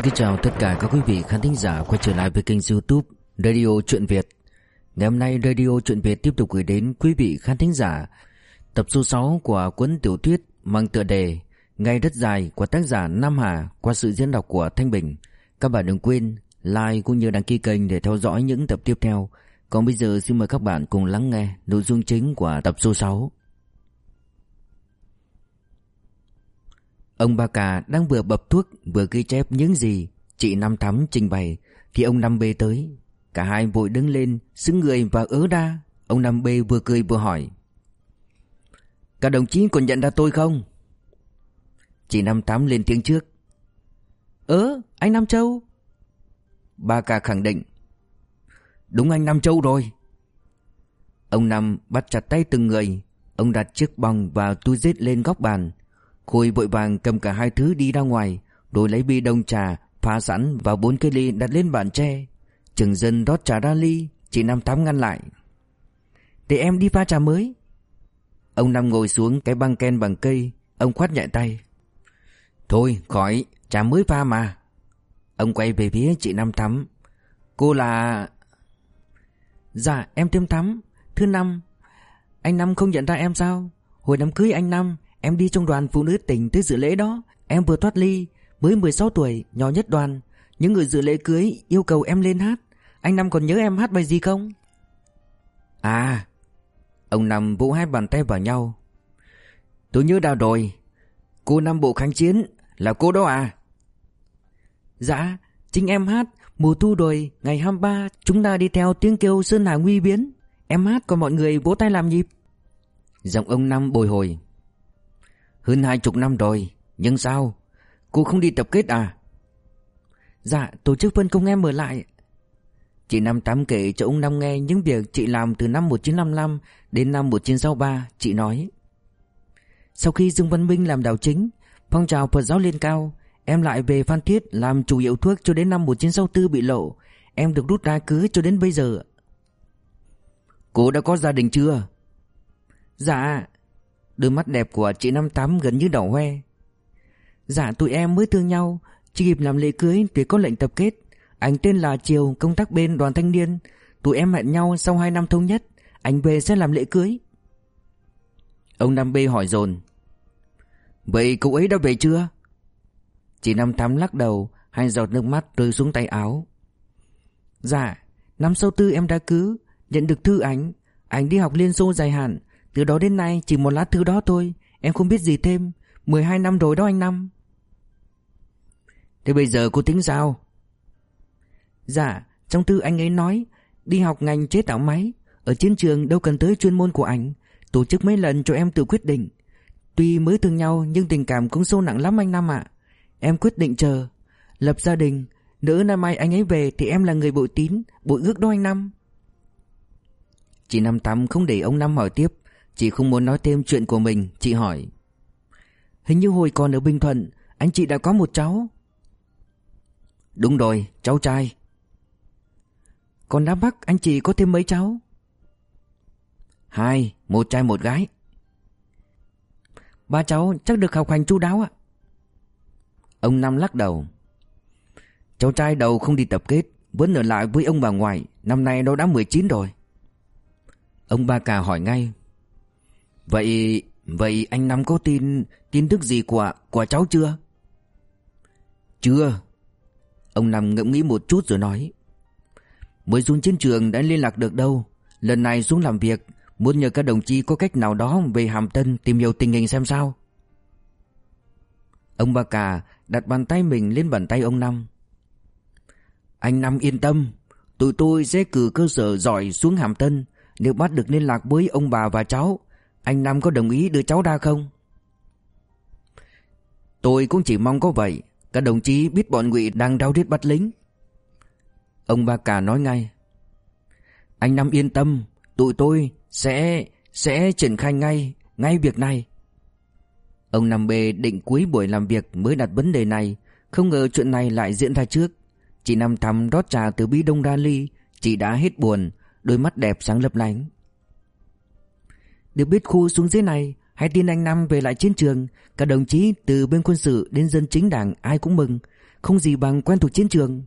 Xin kính chào tất cả các quý vị khán thính giả quay trở lại với kênh youtube Radio Chuyện Việt. Ngày hôm nay Radio Chuyện Việt tiếp tục gửi đến quý vị khán thính giả Tập số 6 của cuốn tiểu thuyết mang tựa đề Ngày rất dài của tác giả Nam Hà qua sự diễn đọc của Thanh Bình. Các bạn đừng quên like cũng như đăng ký kênh để theo dõi những tập tiếp theo. Còn bây giờ xin mời các bạn cùng lắng nghe nội dung chính của tập số 6 Ông Ba Cà đang vừa bập thuốc vừa ghi chép những gì chị Năm Thắm trình bày thì ông Năm B tới. Cả hai vội đứng lên, xứng người và ớ đa. Ông Năm B vừa cười vừa hỏi. Các đồng chí còn nhận ra tôi không? Chị Năm Thắm lên tiếng trước. Ớ, anh Nam Châu. Ba Cà khẳng định. Đúng anh Nam Châu rồi. Ông Năm bắt chặt tay từng người. Ông đặt chiếc bong và túi dết lên góc bàn Khôi vội vàng cầm cả hai thứ đi ra ngoài, Rồi lấy bi đông trà Pha sẵn vào bốn cái ly đặt lên bàn tre. Trường dân rót trà ra ly, Chị Năm Tám ngăn lại. Để em đi pha trà mới. Ông Năm ngồi xuống cái băng ken bằng cây, Ông khoát nhẹ tay. Thôi, khỏi, Trà mới pha mà. Ông quay về phía chị Năm Thắm Cô là Dạ em tiêm Thắm Thứ năm, Anh Năm không nhận ra em sao? Hồi đám cưới anh Năm Em đi trong đoàn phụ nữ tỉnh tới dự lễ đó. Em vừa thoát ly Mới 16 tuổi Nhỏ nhất đoàn. Những người dự lễ cưới yêu cầu em lên hát. Anh Năm còn nhớ em hát bài gì không? À Ông Năm vỗ hai bàn tay vào nhau. Tôi nhớ đào rồi. Cô Năm Bộ Kháng Chiến Là cô đó à? Dạ Chính em hát. Mùa thu rồi Ngày 23 Chúng ta đi theo tiếng kêu Sơn Hà Nguy Biến. Em hát còn mọi người vỗ tay làm nhịp. Giọng ông Năm bồi hồi hơn hai chục năm rồi Nhưng sao Cô không đi tập kết à Dạ tổ chức phân công em mở lại Chị Năm Tám kể cho ông Năm nghe những việc chị làm từ năm 1955 đến năm 1963, chị nói. Sau khi Dương Văn Minh làm đạo chính, phong trào Phật giáo lên cao, em lại về Phan Thiết làm chủ hiệu thuốc cho đến năm 1964 bị lộ, em được rút ra cứ cho đến bây giờ. Cô đã có gia đình chưa? Dạ, Đôi mắt đẹp của chị Năm Tám gần như đỏ hoe. Dạ tụi em mới thương nhau. Chỉ kịp làm lễ cưới thì có lệnh tập kết. Anh tên là Triều, công tác bên đoàn thanh niên. Tụi em hẹn nhau sau 2 năm thống nhất. Anh về sẽ làm lễ cưới. Ông Năm B hỏi dồn. Vậy cậu ấy đã về chưa? Chị Năm Tám lắc đầu, Hai giọt nước mắt rơi xuống tay áo. Dạ Năm sau tư em đã cứ Nhận được thư ảnh. Anh đi học liên xô dài hạn từ đó đến nay chỉ một lá thư đó thôi. Em không biết gì thêm. 12 năm rồi đó anh Năm. Thế bây giờ cô tính sao? Dạ Trong thư anh ấy nói, Đi học ngành chế tạo máy. Ở chiến trường đâu cần tới chuyên môn của anh Tổ chức mấy lần cho em tự quyết định. Tuy mới thương nhau nhưng tình cảm cũng sâu nặng lắm anh Năm ạ. Em quyết định chờ. Lập gia đình. Nữ năm mai anh ấy về thì em là người bội tín, Bội ước đó anh Năm. Chị Năm Tám không để ông Năm hỏi tiếp. Chị không muốn nói thêm chuyện của mình, Chị hỏi. Hình như hồi còn ở Bình Thuận, Anh chị đã có một cháu. Đúng rồi, cháu trai. Còn Đám Bắc, anh chị có thêm mấy cháu? Hai, Một trai một gái. Ba cháu chắc được học hành chu đáo ạ. Ông Năm lắc đầu. Cháu trai đầu không đi tập kết, Vẫn ở lại với ông bà ngoại, Năm nay nó đã 19 rồi. Ông ba cà hỏi ngay. Vậy vậy anh Năm có tin tin tức gì của của cháu chưa? Chưa. Ông Năm ngẫm nghĩ một chút rồi nói. Mới xuống chiến trường đã liên lạc được đâu. Lần này xuống làm việc muốn nhờ các đồng chí có cách nào đó về Hàm Tân tìm hiểu tình hình xem sao. Ông Ba Cà đặt bàn tay mình lên bàn tay ông Năm. Anh Năm yên tâm, tụi tôi sẽ cử cơ sở giỏi xuống Hàm Tân nếu bắt được liên lạc với ông bà và cháu anh Nam có đồng ý đưa cháu ra không? Tôi cũng chỉ mong có vậy. Các đồng chí biết bọn ngụy đang đau riết bắt lính. Ông Ba Cả nói ngay. Anh Nam yên tâm. Tụi tôi sẽ sẽ triển khai ngay Ngay việc này. Ông Nam B định cuối buổi làm việc mới đặt vấn đề này. Không ngờ chuyện này lại diễn ra trước. Chị Nam Thắm rót trà từ bí đông ra ly. Chị đã hết buồn, Đôi mắt đẹp sáng lấp lánh được biết khu xuống dưới này, hãy tin anh Năm về lại chiến trường. Cả đồng chí từ bên quân sự đến dân chính đảng ai cũng mừng. Không gì bằng quen thuộc chiến trường.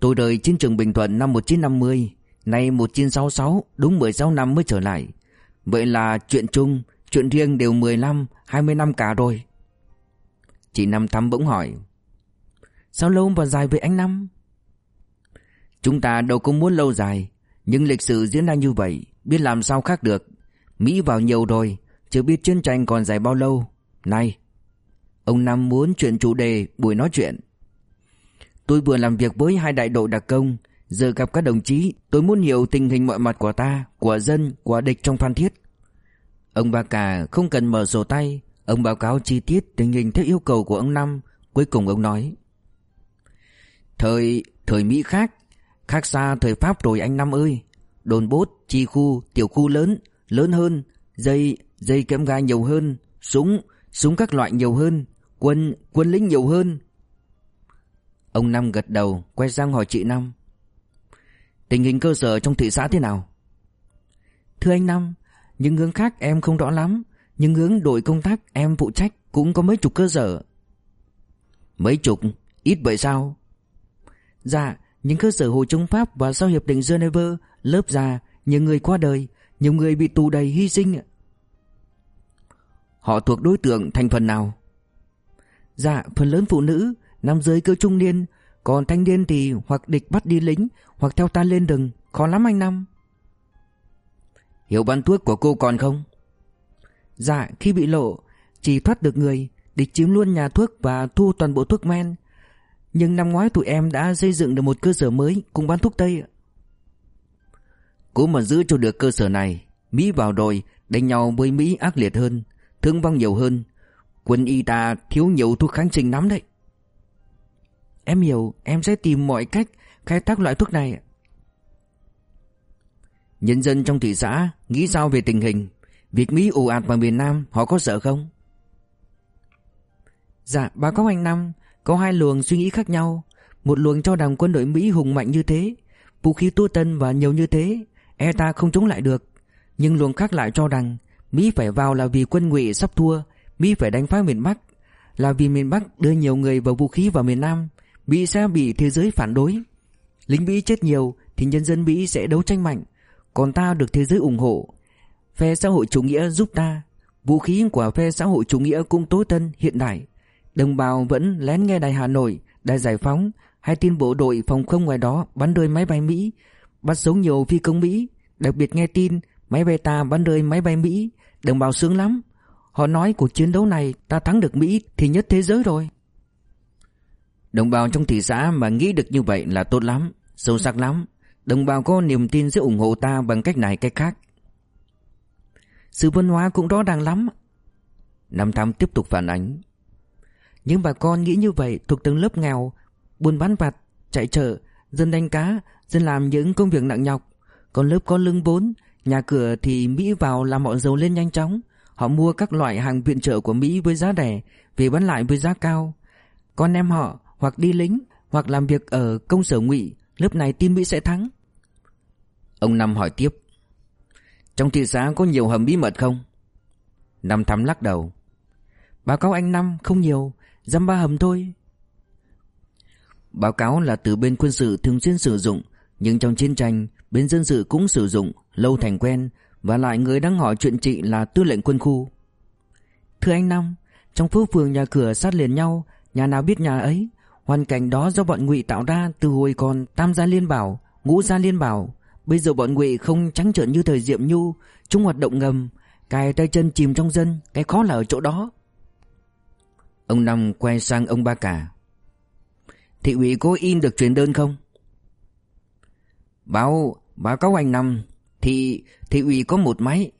Tôi rời chiến trường Bình Thuận năm 1950 Nay 1966 Đúng 16 năm mới trở lại. Vậy là chuyện chung, Chuyện riêng đều 15 20 năm cả rồi. Chị Năm Thắm bỗng hỏi, Sao lâu và dài với anh Năm? Chúng ta đâu có muốn lâu dài, Nhưng lịch sử diễn ra như vậy. Biết làm sao khác được. Mỹ vào nhiều rồi Chưa biết chiến tranh còn dài bao lâu. Này Ông Năm muốn chuyện chủ đề buổi nói chuyện. Tôi vừa làm việc với hai đại đội đặc công Giờ gặp các đồng chí Tôi muốn hiểu tình hình mọi mặt của ta Của dân, của địch trong Phan Thiết. Ông Ba Cà không cần mở sổ tay Ông báo cáo chi tiết tình hình theo yêu cầu của ông Năm Cuối cùng ông nói. Thời, thời Mỹ khác Khác xa thời Pháp rồi anh Năm ơi. Đồn bốt, chi khu, tiểu khu lớn Lớn hơn, dây, dây kém ga nhiều hơn Súng, súng các loại nhiều hơn Quân, quân lính nhiều hơn. Ông Năm gật đầu Quay sang hỏi chị Năm. Tình hình cơ sở trong thị xã thế nào? Thưa anh Năm Những hướng khác em không rõ lắm. Nhưng hướng đội công tác em phụ trách Cũng có mấy chục cơ sở. Mấy chục? Ít vậy sao? Dạ những cơ sở hồi chống Pháp và sau Hiệp định Geneva Lớp già, Nhiều người qua đời, Nhiều người bị tù đầy hy sinh Họ thuộc đối tượng thành phần nào? Dạ phần lớn phụ nữ, Nam giới cơ trung niên, Còn thanh niên thì hoặc địch bắt đi lính, Hoặc theo ta lên rừng Khó lắm anh Năm Hiểu bán thuốc của cô còn không? Dạ khi bị lộ, Chỉ thoát được người, Địch chiếm luôn nhà thuốc và thu toàn bộ thuốc men nhưng năm ngoái tụi em đã xây dựng được một cơ sở mới Cùng bán thuốc Tây Cố mà giữ cho được cơ sở này Mỹ vào rồi Đánh nhau với Mỹ ác liệt hơn Thương vong nhiều hơn. Quân y ta thiếu nhiều thuốc kháng sinh lắm đấy. Em hiểu Em sẽ tìm mọi cách khai thác loại thuốc này Nhân dân trong thị xã Nghĩ sao về tình hình? Việc Mỹ ồ ạt vào miền Nam Họ có sợ không? Dạ báo cáo anh Năm có hai luồng suy nghĩ khác nhau. Một luồng cho rằng quân đội Mỹ hùng mạnh như thế, Vũ khí tua tân và nhiều như thế E ta không chống lại được. Nhưng luồng khác lại cho rằng Mỹ phải vào là vì quân ngụy sắp thua, Mỹ phải đánh phá miền Bắc. Là vì miền Bắc đưa nhiều người và vũ khí vào miền Nam, Mỹ sẽ bị thế giới phản đối. Lính Mỹ chết nhiều Thì nhân dân Mỹ sẽ đấu tranh mạnh, Còn ta được thế giới ủng hộ. Phe xã hội chủ nghĩa giúp ta. Vũ khí của phe xã hội chủ nghĩa cũng tối tân hiện đại. Đồng bào vẫn lén nghe đài Hà Nội, Đài Giải Phóng Hay tin bộ đội phòng không ngoài đó bắn rơi máy bay Mỹ, Bắt sống nhiều phi công Mỹ. Đặc biệt nghe tin Máy bay ta bắn rơi máy bay Mỹ. Đồng bào sướng lắm. Họ nói cuộc chiến đấu này ta thắng được Mỹ thì nhất thế giới rồi. Đồng bào trong thị xã mà nghĩ được như vậy là tốt lắm, Sâu sắc lắm. Đồng bào có niềm tin sẽ ủng hộ ta bằng cách này cách khác. Sự văn hóa cũng rõ ràng lắm. Năm Thám tiếp tục phản ánh những bà con nghĩ như vậy thuộc tầng lớp nghèo Buôn bán vặt, chạy chợ, dân đánh cá, dân làm những công việc nặng nhọc. Còn lớp có lương vốn, nhà cửa thì Mỹ vào làm họ giàu lên nhanh chóng. Họ mua các loại hàng viện trợ của Mỹ với giá rẻ Về bán lại với giá cao. Con em họ hoặc đi lính Hoặc làm việc ở công sở ngụy Lớp này tin Mỹ sẽ thắng. Ông Năm hỏi tiếp Trong thị xã có nhiều hầm bí mật không? Năm thắm lắc đầu Báo cáo anh Năm không nhiều Dăm ba hầm thôi Báo cáo là từ bên quân sự thường xuyên sử dụng Nhưng trong chiến tranh Bên dân sự cũng sử dụng Lâu thành quen Và lại người đang hỏi chuyện chị là tư lệnh quân khu Thưa anh Năm Trong phố phường nhà cửa sát liền nhau Nhà nào biết nhà ấy Hoàn cảnh đó do bọn ngụy tạo ra từ hồi còn tam gia liên bảo, ngũ gia liên bảo. Bây giờ bọn ngụy không trắng trợn như thời Diệm Nhu, chúng hoạt động ngầm, cài tay chân chìm trong dân, cái khó là ở chỗ đó. Ông Năm quay sang ông Ba Cả. Thị ủy có in được truyền đơn không? Báo, báo cáo anh Năm, thị, thị ủy có một máy,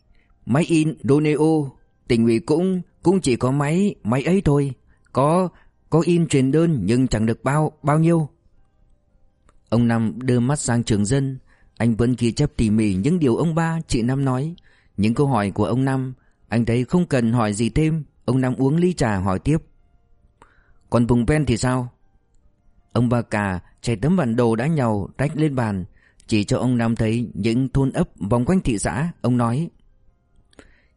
máy in Doneo, tỉnh ủy cũng, cũng chỉ có máy, máy ấy thôi. Có có in truyền đơn nhưng chẳng được bao bao nhiêu Ông Năm đưa mắt sang trường dân Anh vẫn ghi chép tỉ mỉ những điều ông ba chị Năm nói Những câu hỏi của ông Năm Anh thấy không cần hỏi gì thêm Ông Năm uống ly trà hỏi tiếp còn vùng ven thì sao? Ông ba cà chạy tấm bản đồ đã nhàu rách lên bàn. Chỉ cho ông Nam thấy những thôn ấp vòng quanh thị xã Ông nói.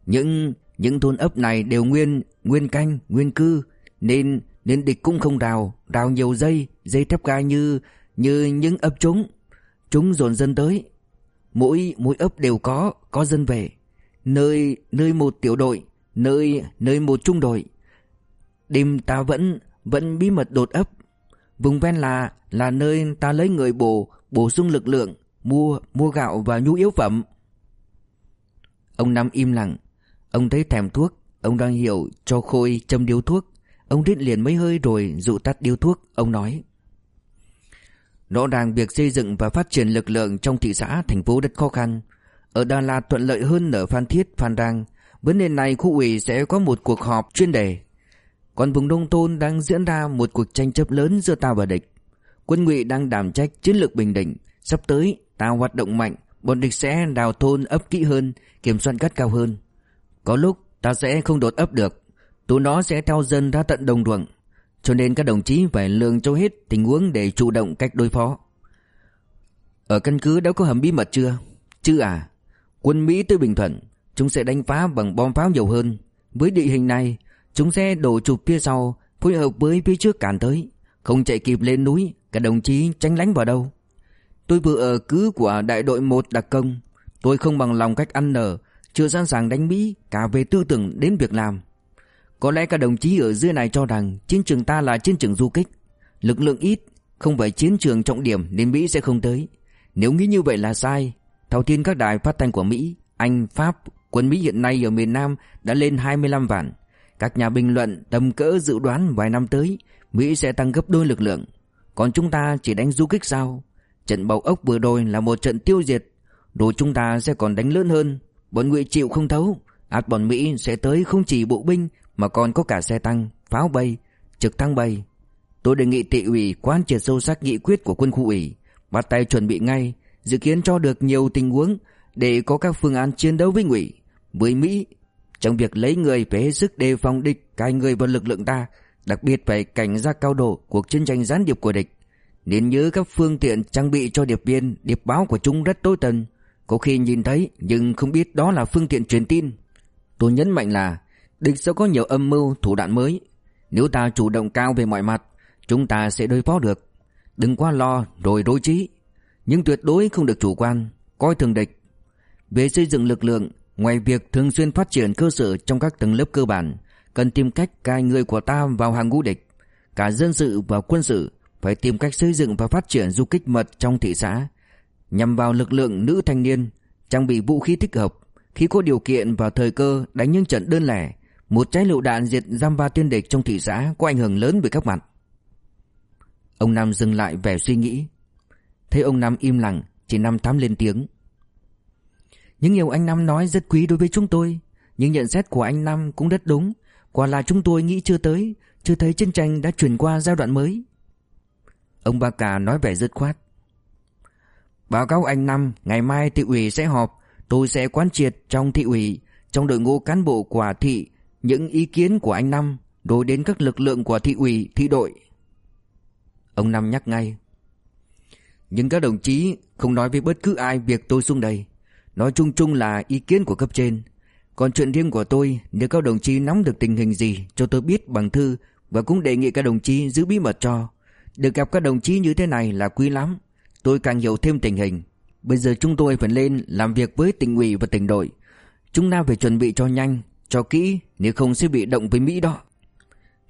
Những những thôn ấp này đều nguyên Nguyên canh, nguyên cư Nên Nên địch cũng không đào Đào nhiều dây Dây thép gai như Như những ấp chúng. Chúng dồn dân tới. Mỗi mỗi ấp đều có Có dân về. Nơi nơi một tiểu đội Nơi nơi một trung đội. Đêm ta vẫn vẫn bí mật đột ấp Vùng ven là là nơi ta lấy người bổ bổ sung lực lượng, mua mua gạo và nhu yếu phẩm. Ông Năm im lặng, ông thấy thèm thuốc, ông đang hiểu cho Khôi châm điếu thuốc, ông rít liền mấy hơi rồi dụ tắt điếu thuốc, ông nói: Rõ ràng việc xây dựng và phát triển lực lượng trong thị xã, thành phố rất khó khăn. Ở Đà Lạt thuận lợi hơn ở Phan Thiết, Phan Rang. Vấn đề này khu ủy sẽ có một cuộc họp chuyên đề. Còn vùng nông thôn đang diễn ra một cuộc tranh chấp lớn giữa ta và địch. Quân ngụy đang đảm trách chiến lược bình định. Sắp tới, ta hoạt động mạnh, bọn địch sẽ đào thôn ấp kỹ hơn, kiểm soát cắt cao hơn. Có lúc ta sẽ không đột ấp được, tụi nó sẽ theo dân ra tận đồng ruộng. Cho nên các đồng chí phải lường cho hết tình huống để chủ động cách đối phó. Ở căn cứ đã có hầm bí mật chưa? Chưa à? Quân Mỹ tới Bình Thuận, chúng sẽ đánh phá bằng bom pháo nhiều hơn. Với địa hình này, chúng xe đổ chụp phía sau, phối hợp với phía trước cản tới. Không chạy kịp lên núi, các đồng chí tránh lánh vào đâu. Tôi vừa ở cứ của đại đội 1 đặc công. Tôi không bằng lòng cách ăn nở, chưa sẵn sàng đánh Mỹ cả về tư tưởng đến việc làm. Có lẽ các đồng chí ở dưới này cho rằng chiến trường ta là chiến trường du kích. Lực lượng ít, không phải chiến trường trọng điểm nên Mỹ sẽ không tới. Nếu nghĩ như vậy là sai. thao tin các đài phát thanh của Mỹ, Anh, Pháp, quân Mỹ hiện nay ở miền Nam đã lên 25 vạn. Các nhà bình luận tầm cỡ dự đoán vài năm tới Mỹ sẽ tăng gấp đôi lực lượng. Còn chúng ta chỉ đánh du kích sao? Trận bầu ốc vừa rồi là một trận tiêu diệt, Đồ chúng ta sẽ còn đánh lớn hơn. Bọn Ngụy chịu không thấu, át bọn Mỹ sẽ tới không chỉ bộ binh mà còn có cả xe tăng, pháo bay, trực thăng bay. Tôi đề nghị thị ủy quán triệt sâu sắc nghị quyết của quân khu ủy, bắt tay chuẩn bị ngay, dự kiến cho được nhiều tình huống để có các phương án chiến đấu với Ngụy, với Mỹ. Trong việc lấy người phải hết sức đề phòng địch cai người vào lực lượng ta, đặc biệt phải cảnh giác cao độ cuộc chiến tranh gián điệp của địch. Nên nhớ các phương tiện trang bị cho điệp viên, điệp báo của chúng rất tối tân. Có khi nhìn thấy nhưng không biết đó là phương tiện truyền tin. Tôi nhấn mạnh là địch sẽ có nhiều âm mưu, thủ đoạn mới. Nếu ta chủ động cao về mọi mặt, chúng ta sẽ đối phó được. Đừng quá lo rồi đối trí. Nhưng tuyệt đối không được chủ quan, coi thường địch. Về xây dựng lực lượng, ngoài việc thường xuyên phát triển cơ sở trong các tầng lớp cơ bản, cần tìm cách cai người của ta vào hàng ngũ địch. Cả dân sự và quân sự phải tìm cách xây dựng và phát triển du kích mật trong thị xã, nhằm vào lực lượng nữ thanh niên, trang bị vũ khí thích hợp, khi có điều kiện và thời cơ đánh những trận đơn lẻ, một trái lựu đạn diệt giam ba tiên địch trong thị xã có ảnh hưởng lớn về các mặt. Ông Nam dừng lại vẻ suy nghĩ. Thấy ông Nam im lặng, chỉ Năm thắm lên tiếng. Những điều anh Năm nói rất quý đối với chúng tôi, nhưng nhận xét của anh Năm cũng rất đúng. Quả là chúng tôi nghĩ chưa tới, chưa thấy chiến tranh đã chuyển qua giai đoạn mới. Ông Ba Cà nói vẻ dứt khoát. Báo cáo anh Năm, ngày mai thị ủy sẽ họp, tôi sẽ quán triệt trong thị ủy, trong đội ngũ cán bộ của thị, những ý kiến của anh Năm, đối đến các lực lượng của thị ủy, thị đội. Ông Năm nhắc ngay. Nhưng các đồng chí không nói với bất cứ ai việc tôi xuống đây. Nói chung chung là ý kiến của cấp trên. Còn chuyện riêng của tôi, nếu các đồng chí nắm được tình hình gì cho tôi biết bằng thư và cũng đề nghị các đồng chí giữ bí mật cho. Được gặp các đồng chí như thế này là quý lắm. Tôi càng hiểu thêm tình hình. Bây giờ chúng tôi phải lên làm việc với tỉnh ủy và tỉnh đội. Chúng ta phải chuẩn bị cho nhanh, cho kỹ, nếu không sẽ bị động với Mỹ đó.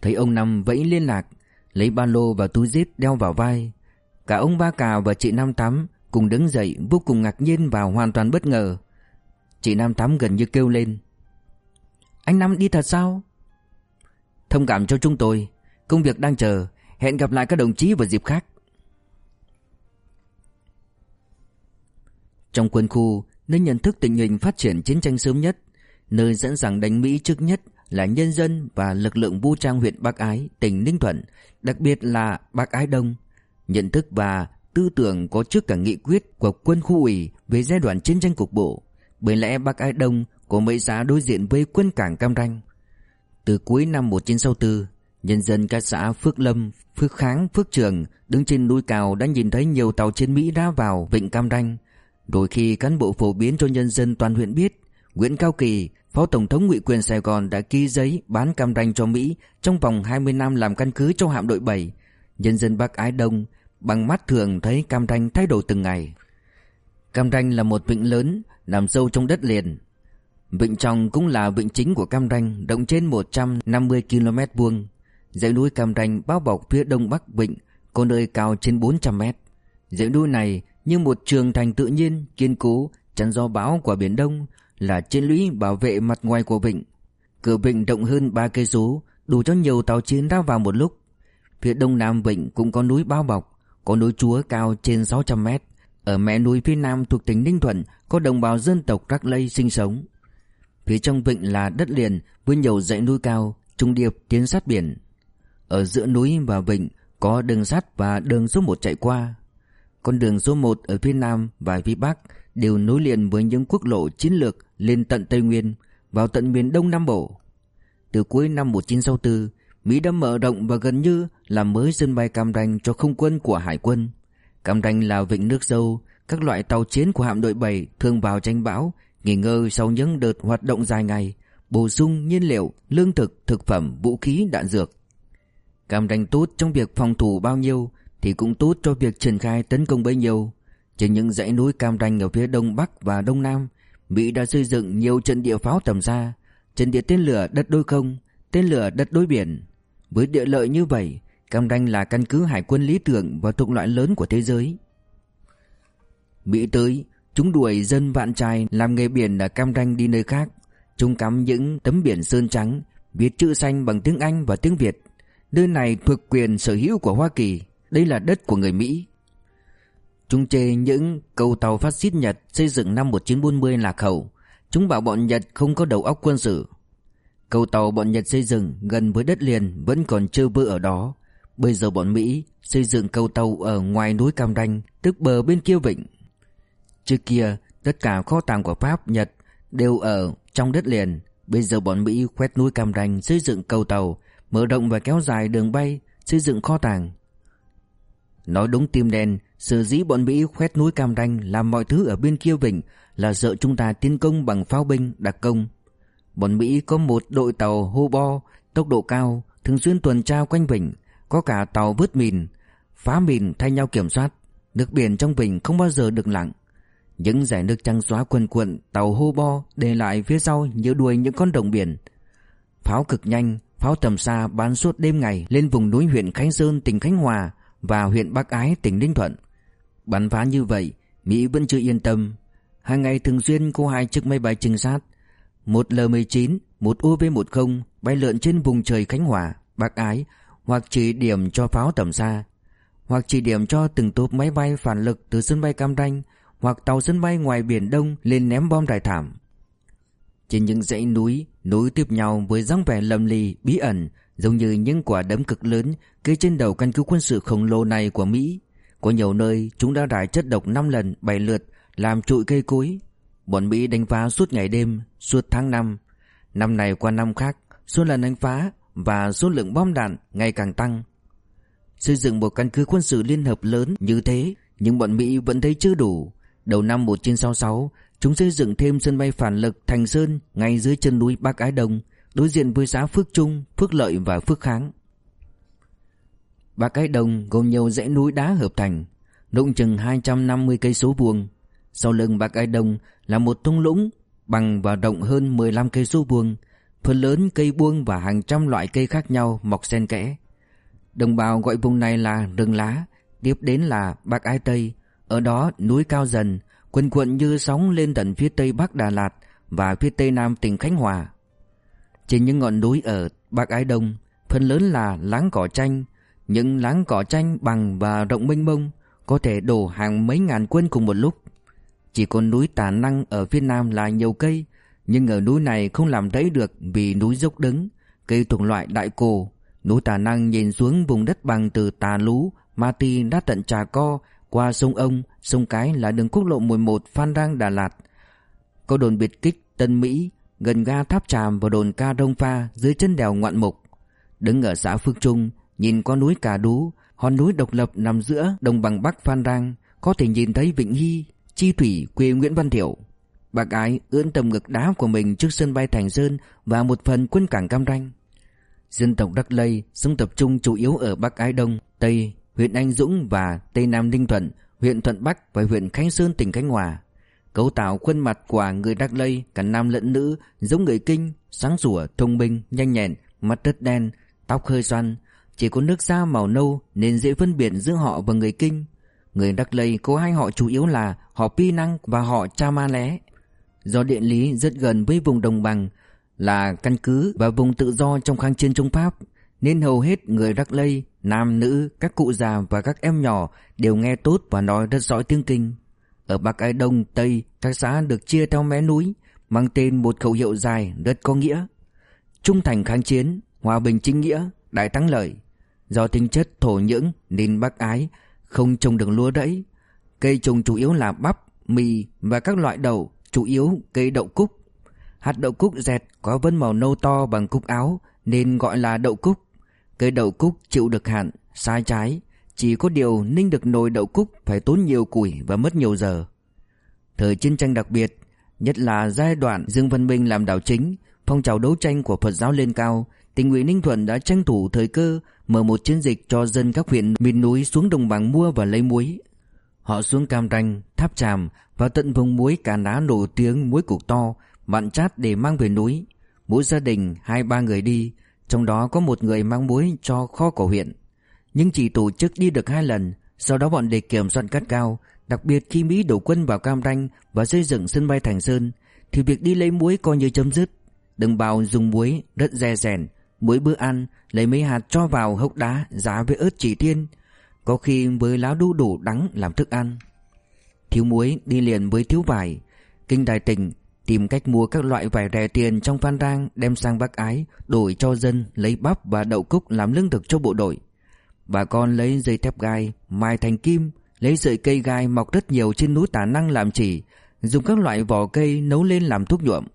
Thấy ông Năm vẫy liên lạc, lấy ba lô và túi zip đeo vào vai. Cả ông Ba Cà và chị Năm tắm cùng đứng dậy vô cùng ngạc nhiên và hoàn toàn bất ngờ. Chị Nam Tám gần như kêu lên. Anh Năm đi thật sao? Thông cảm cho chúng tôi, công việc đang chờ, hẹn gặp lại các đồng chí vào dịp khác. Trong quân khu, nơi nhận thức tình hình phát triển chiến tranh sớm nhất, nơi sẵn sàng đánh Mỹ trước nhất là nhân dân và lực lượng vũ trang huyện Bắc Ái, tỉnh Ninh Thuận, đặc biệt là Bắc Ái Đông. Nhận thức và tư tưởng có trước cả nghị quyết của quân khu ủy về giai đoạn chiến tranh cục bộ. Bởi lẽ Bắc Ái Đông có mấy xã đối diện với quân cảng Cam Ranh. Từ cuối năm 1964, nhân dân các xã Phước Lâm, Phước Kháng, Phước Trường đứng trên núi cao đã nhìn thấy nhiều tàu chiến Mỹ đã vào vịnh Cam Ranh. Rồi khi cán bộ phổ biến cho nhân dân toàn huyện biết, Nguyễn Cao Kỳ, Phó Tổng thống ngụy quyền Sài Gòn đã ký giấy bán Cam Ranh cho Mỹ trong vòng 20 năm làm căn cứ cho hạm đội 7. Nhân dân Bắc Ái Đông bằng mắt thường thấy Cam Ranh thay đổi từng ngày. Cam Ranh là một vịnh lớn nằm sâu trong đất liền. Vịnh trong cũng là vịnh chính của Cam Ranh, rộng trên 150 km vuông. Dãy núi Cam Ranh bao bọc phía đông bắc vịnh, có nơi cao trên 400 mét. Dãy núi này như một trường thành tự nhiên, kiên cố, chắn gió bão của biển Đông, là chiến lũy bảo vệ mặt ngoài của vịnh. Cửa vịnh rộng hơn 3 cây số, đủ cho nhiều tàu chiến ra vào một lúc. Phía đông nam vịnh cũng có núi bao bọc, có núi chúa cao trên 600 mét. Ở mé núi phía nam thuộc tỉnh Ninh Thuận có đồng bào dân tộc Rắc Lây sinh sống. Phía trong vịnh là đất liền với nhiều dãy núi cao, trung điệp tiến sát biển. Ở giữa núi và vịnh có đường sắt và đường số 1 chạy qua. Con đường số 1 ở phía nam và phía bắc đều nối liền với những quốc lộ chiến lược lên tận Tây Nguyên, vào tận miền Đông Nam Bộ. Từ cuối năm 1964, Mỹ đã mở rộng và gần như làm mới sân bay Cam Ranh cho không quân của Hải quân. Cam Ranh là vịnh nước sâu, các loại tàu chiến của hạm đội 7 thường vào tranh bão, nghỉ ngơi sau những đợt hoạt động dài ngày, bổ sung nhiên liệu, lương thực, thực phẩm, vũ khí, đạn dược. Cam Ranh tốt trong việc phòng thủ bao nhiêu thì cũng tốt cho việc triển khai tấn công bấy nhiêu. Trên những dãy núi Cam Ranh ở phía đông bắc và đông nam, Mỹ đã xây dựng nhiều trận địa pháo tầm xa, trận địa tên lửa đất đối không, tên lửa đất đối biển. Với địa lợi như vậy, Cam Ranh là căn cứ hải quân lý tưởng và thuộc loại lớn của thế giới. Mỹ tới, chúng đuổi dân vạn trai làm nghề biển ở Cam Ranh đi nơi khác. Chúng cắm những tấm biển sơn trắng, viết chữ xanh bằng tiếng Anh và tiếng Việt. Nơi này thuộc quyền sở hữu của Hoa Kỳ, đây là đất của người Mỹ. Chúng chê những cầu tàu phát xít Nhật xây dựng năm 1940 lạc hậu. Chúng bảo bọn Nhật không có đầu óc quân sự. Cầu tàu bọn Nhật xây dựng gần với đất liền vẫn còn trơ vỡ ở đó. Bây giờ bọn Mỹ xây dựng cầu tàu ở ngoài núi Cam Ranh, tức bờ bên kia vịnh. Trước kia, tất cả kho tàng của Pháp, Nhật đều ở trong đất liền. Bây giờ bọn Mỹ khoét núi Cam Ranh xây dựng cầu tàu, mở rộng và kéo dài đường bay, xây dựng kho tàng. Nói đúng tim đen, sự dĩ bọn Mỹ khoét núi Cam Ranh làm mọi thứ ở bên kia vịnh là sợ chúng ta tiến công bằng pháo binh, đặc công. Bọn Mỹ có một đội tàu hô bo, tốc độ cao, thường xuyên tuần tra quanh vịnh, có cả tàu vứt mìn, phá mìn thay nhau kiểm soát. Nước biển trong vịnh không bao giờ được lặng. Những giải nước trắng xóa quần cuộn, tàu hô bo để lại phía sau như đuôi những con đồng biển. Pháo cực nhanh, pháo tầm xa bắn suốt đêm ngày lên vùng núi huyện Khánh Sơn, tỉnh Khánh Hòa và huyện Bắc Ái, tỉnh Ninh Thuận. Bắn phá như vậy, Mỹ vẫn chưa yên tâm. Hàng ngày thường xuyên có hai chiếc máy bay trinh sát, một L-19, một UV-10 bay lượn trên vùng trời Khánh Hòa, Bắc Ái hoặc chỉ điểm cho pháo tầm xa, hoặc chỉ điểm cho từng tốp máy bay phản lực từ sân bay Cam Ranh hoặc tàu sân bay ngoài biển Đông lên ném bom đại thảm. Trên những dãy núi nối tiếp nhau với dáng vẻ lầm lì, bí ẩn, giống như những quả đấm cực lớn kê trên đầu căn cứ quân sự khổng lồ này của Mỹ. Có nhiều nơi chúng đã rải chất độc 5 lần, 7 lượt, làm trụi cây cối. Bọn Mỹ đánh phá suốt ngày đêm, suốt tháng năm. Năm này qua năm khác, số lần đánh phá và số lượng bom đạn ngày càng tăng. Xây dựng một căn cứ quân sự liên hợp lớn như thế, nhưng bọn Mỹ vẫn thấy chưa đủ. Đầu năm 1966, chúng xây dựng thêm sân bay phản lực Thành Sơn ngay dưới chân núi Bắc Ái Đông, đối diện với xã Phước Trung, Phước Lợi và Phước Kháng. Bắc Ái Đông gồm nhiều dãy núi đá hợp thành, rộng chừng 250 cây số vuông. Sau lưng Bắc Ái Đông là một thung lũng bằng và rộng hơn 15 cây số vuông, phần lớn cây buông và hàng trăm loại cây khác nhau mọc xen kẽ. Đồng bào gọi vùng này là rừng lá, tiếp đến là Bắc Ái Tây, ở đó núi cao dần, quần quận như sóng lên tận phía tây bắc Đà Lạt và phía tây nam tỉnh Khánh Hòa. Trên những ngọn núi ở Bắc Ái Đông, phần lớn là láng cỏ chanh, những láng cỏ chanh bằng và rộng mênh mông, có thể đổ hàng mấy ngàn quân cùng một lúc. Chỉ còn núi Tà Năng ở phía nam là nhiều cây, nhưng ở núi này không làm thấy được vì núi dốc đứng, cây thuộc loại đại cổ. Núi Tà Năng nhìn xuống vùng đất bằng từ Tà Lú, Ma Ti đã tận Trà Co, qua sông Ông, sông Cái là đường quốc lộ 11 Phan Rang Đà Lạt. Có đồn biệt kích Tân Mỹ, gần ga Tháp Tràm và đồn ca Đông Pha dưới chân đèo Ngoạn Mục. Đứng ở xã Phước Trung, nhìn qua núi Cà Đú, hòn núi độc lập nằm giữa đồng bằng Bắc Phan Rang, có thể nhìn thấy Vịnh Hy, Chi Thủy quê Nguyễn Văn Thiệu. Bác ái ưỡn tầm ngực đá của mình trước sân bay Thành Sơn và một phần quân cảng Cam Ranh. Dân tộc Đắc Lây sống tập trung chủ yếu ở Bắc Ái Đông, Tây, huyện Anh Dũng và Tây Nam Ninh Thuận, huyện Thuận Bắc và huyện Khánh Sơn tỉnh Khánh Hòa. Cấu tạo khuôn mặt của người Đắc Lây cả nam lẫn nữ giống người Kinh, sáng sủa, thông minh, nhanh nhẹn, mắt rất đen, tóc hơi xoăn, chỉ có nước da màu nâu nên dễ phân biệt giữa họ và người Kinh. Người Đắc Lây có hai họ chủ yếu là họ Pi Năng và họ Cha Ma Lé. Do địa lý rất gần với vùng đồng bằng là căn cứ và vùng tự do trong kháng chiến chống Pháp nên hầu hết người Đắc Lây, nam nữ, các cụ già và các em nhỏ đều nghe tốt và nói rất giỏi tiếng Kinh. Ở Bắc Ái Đông, Tây, các xã được chia theo mé núi, mang tên một khẩu hiệu dài rất có nghĩa. Trung thành kháng chiến, hòa bình chính nghĩa, đại thắng lợi. Do tính chất thổ nhưỡng nên Bắc Ái không trồng được lúa rẫy. Cây trồng chủ yếu là bắp, mì và các loại đậu, chủ yếu cây đậu cúc. Hạt đậu cúc dẹt có vân màu nâu to bằng cúc áo nên gọi là đậu cúc. Cây đậu cúc chịu được hạn, sai trái, chỉ có điều ninh được nồi đậu cúc phải tốn nhiều củi và mất nhiều giờ. Thời chiến tranh đặc biệt, nhất là giai đoạn Dương Văn Minh làm đảo chính, phong trào đấu tranh của Phật giáo lên cao, tỉnh ủy Ninh Thuận đã tranh thủ thời cơ mở một chiến dịch cho dân các huyện miền núi xuống đồng bằng mua và lấy muối. Họ xuống Cam Ranh, Tháp Tràm và tận vùng muối cả đá nổi tiếng muối cục to, mặn chát để mang về núi. Mỗi gia đình hai ba người đi, trong đó có một người mang muối cho kho của huyện. Nhưng chỉ tổ chức đi được hai lần, sau đó bọn địch kiểm soát cắt cao, đặc biệt khi Mỹ đổ quân vào Cam Ranh và xây dựng sân bay Thành Sơn, thì việc đi lấy muối coi như chấm dứt. đồng bào dùng muối rất dè rèn, mỗi bữa ăn lấy mấy hạt cho vào hốc đá giá với ớt chỉ thiên, có khi với lá đu đủ đắng làm thức ăn. Thiếu muối đi liền với thiếu vải, kinh đài tỉnh tìm cách mua các loại vải rẻ tiền trong Phan Rang đem sang Bắc Ái đổi cho dân lấy bắp và đậu cúc làm lương thực cho bộ đội. Bà con lấy dây thép gai mai thành kim, lấy sợi cây gai mọc rất nhiều trên núi Tả Năng làm chỉ, dùng các loại vỏ cây nấu lên làm thuốc nhuộm.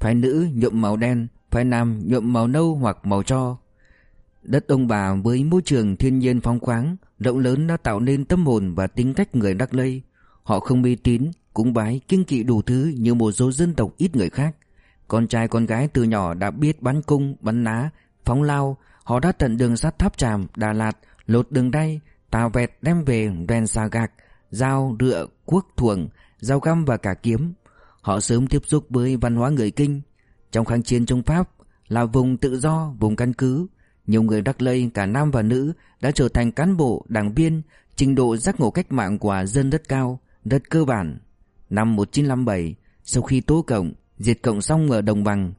Phái nữ nhuộm màu đen, Phai nam nhuộm màu nâu hoặc màu cho. Đất ông bà với môi trường thiên nhiên phong khoáng, rộng lớn đã tạo nên tâm hồn và tính cách người Đắc Lây. Họ không mê tín, cúng bái, kiêng kỵ đủ thứ như một số dân tộc ít người khác. Con trai con gái từ nhỏ đã biết bắn cung, bắn ná, phóng lao. Họ đã tận đường sắt Tháp Tràm, Đà Lạt, lột đường đay, tàu vẹt đem về ven xà gạc, dao, rựa, cuốc thuồng, dao găm và cả kiếm. Họ sớm tiếp xúc với văn hóa người Kinh. Trong kháng chiến chống Pháp là vùng tự do, vùng căn cứ. Nhiều người Đắc Lây cả nam và nữ đã trở thành cán bộ, đảng viên, trình độ giác ngộ cách mạng của dân rất cao, rất cơ bản. Năm 1957, sau khi tố cộng, diệt cộng xong ở Đồng Bằng,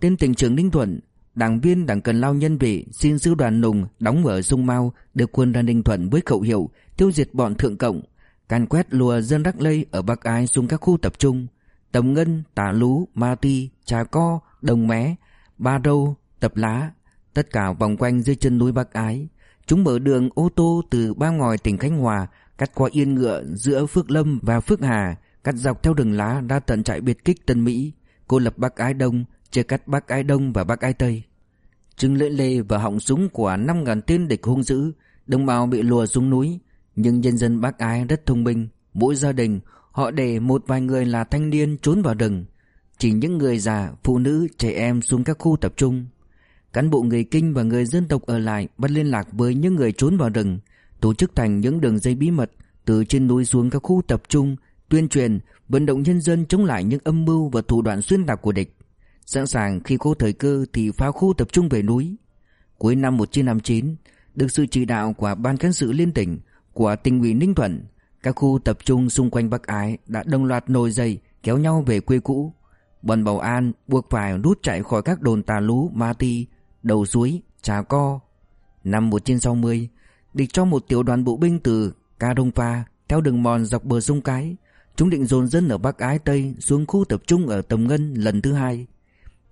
tên tỉnh trưởng Ninh Thuận, đảng viên đảng Cần Lao Nhân Vị xin sư đoàn Nùng đóng ở Sông Mau được quân ra Ninh Thuận với khẩu hiệu tiêu diệt bọn thượng cộng, can quét lùa dân Đắc Lây ở Bắc Ai xuống các khu tập trung, Tầm Ngân, Tả Lú, Ma Ti, Trà Co, Đồng Mé, Ba Râu, Tập Lá, tất cả vòng quanh dưới chân núi Bắc Ái. Chúng mở đường ô tô từ ba ngòi tỉnh Khánh Hòa, cắt qua yên ngựa giữa Phước Lâm và Phước Hà, cắt dọc theo đường lá ra tận trại biệt kích Tân Mỹ, cô lập Bắc Ái Đông, chia cắt Bắc Ái Đông và Bắc Ái Tây. Trưng lưỡi lê và họng súng của năm ngàn tên địch hung dữ, đồng bào bị lùa xuống núi, nhưng nhân dân Bắc Ái rất thông minh, mỗi gia đình họ để một vài người là thanh niên trốn vào rừng, chỉ những người già, phụ nữ, trẻ em xuống các khu tập trung. Cán bộ người Kinh và người dân tộc ở lại bắt liên lạc với những người trốn vào rừng, tổ chức thành những đường dây bí mật từ trên núi xuống các khu tập trung, tuyên truyền, vận động nhân dân chống lại những âm mưu và thủ đoạn xuyên tạc của địch. Sẵn sàng khi có thời cơ thì phá khu tập trung về núi. Cuối năm 1959, được sự chỉ đạo của Ban cán sự liên tỉnh, của tỉnh ủy Ninh Thuận, các khu tập trung xung quanh Bắc Ái đã đồng loạt nổi dậy kéo nhau về quê cũ. Bọn bảo an buộc phải rút chạy khỏi các đồn tà lú Ma Ti, đầu suối, Trà Co. Năm 1960, địch cho một tiểu đoàn bộ binh từ Ca Đông Pha theo đường mòn dọc bờ sông Cái. Chúng định dồn dân ở Bắc Ái Tây xuống khu tập trung ở Tầm Ngân lần thứ hai.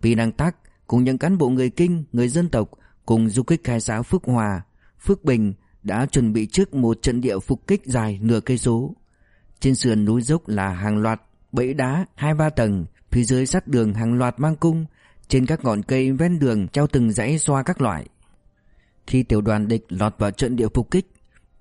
Vì năng tắc cùng những cán bộ người Kinh, người dân tộc cùng du kích khai xã Phước Hòa, Phước Bình đã chuẩn bị trước một trận địa phục kích dài nửa cây số. Trên sườn núi dốc là hàng loạt bẫy đá hai ba tầng, phía dưới sát đường hàng loạt mang cung, trên các ngọn cây ven đường treo từng dãy xoa các loại. Khi tiểu đoàn địch lọt vào trận địa phục kích,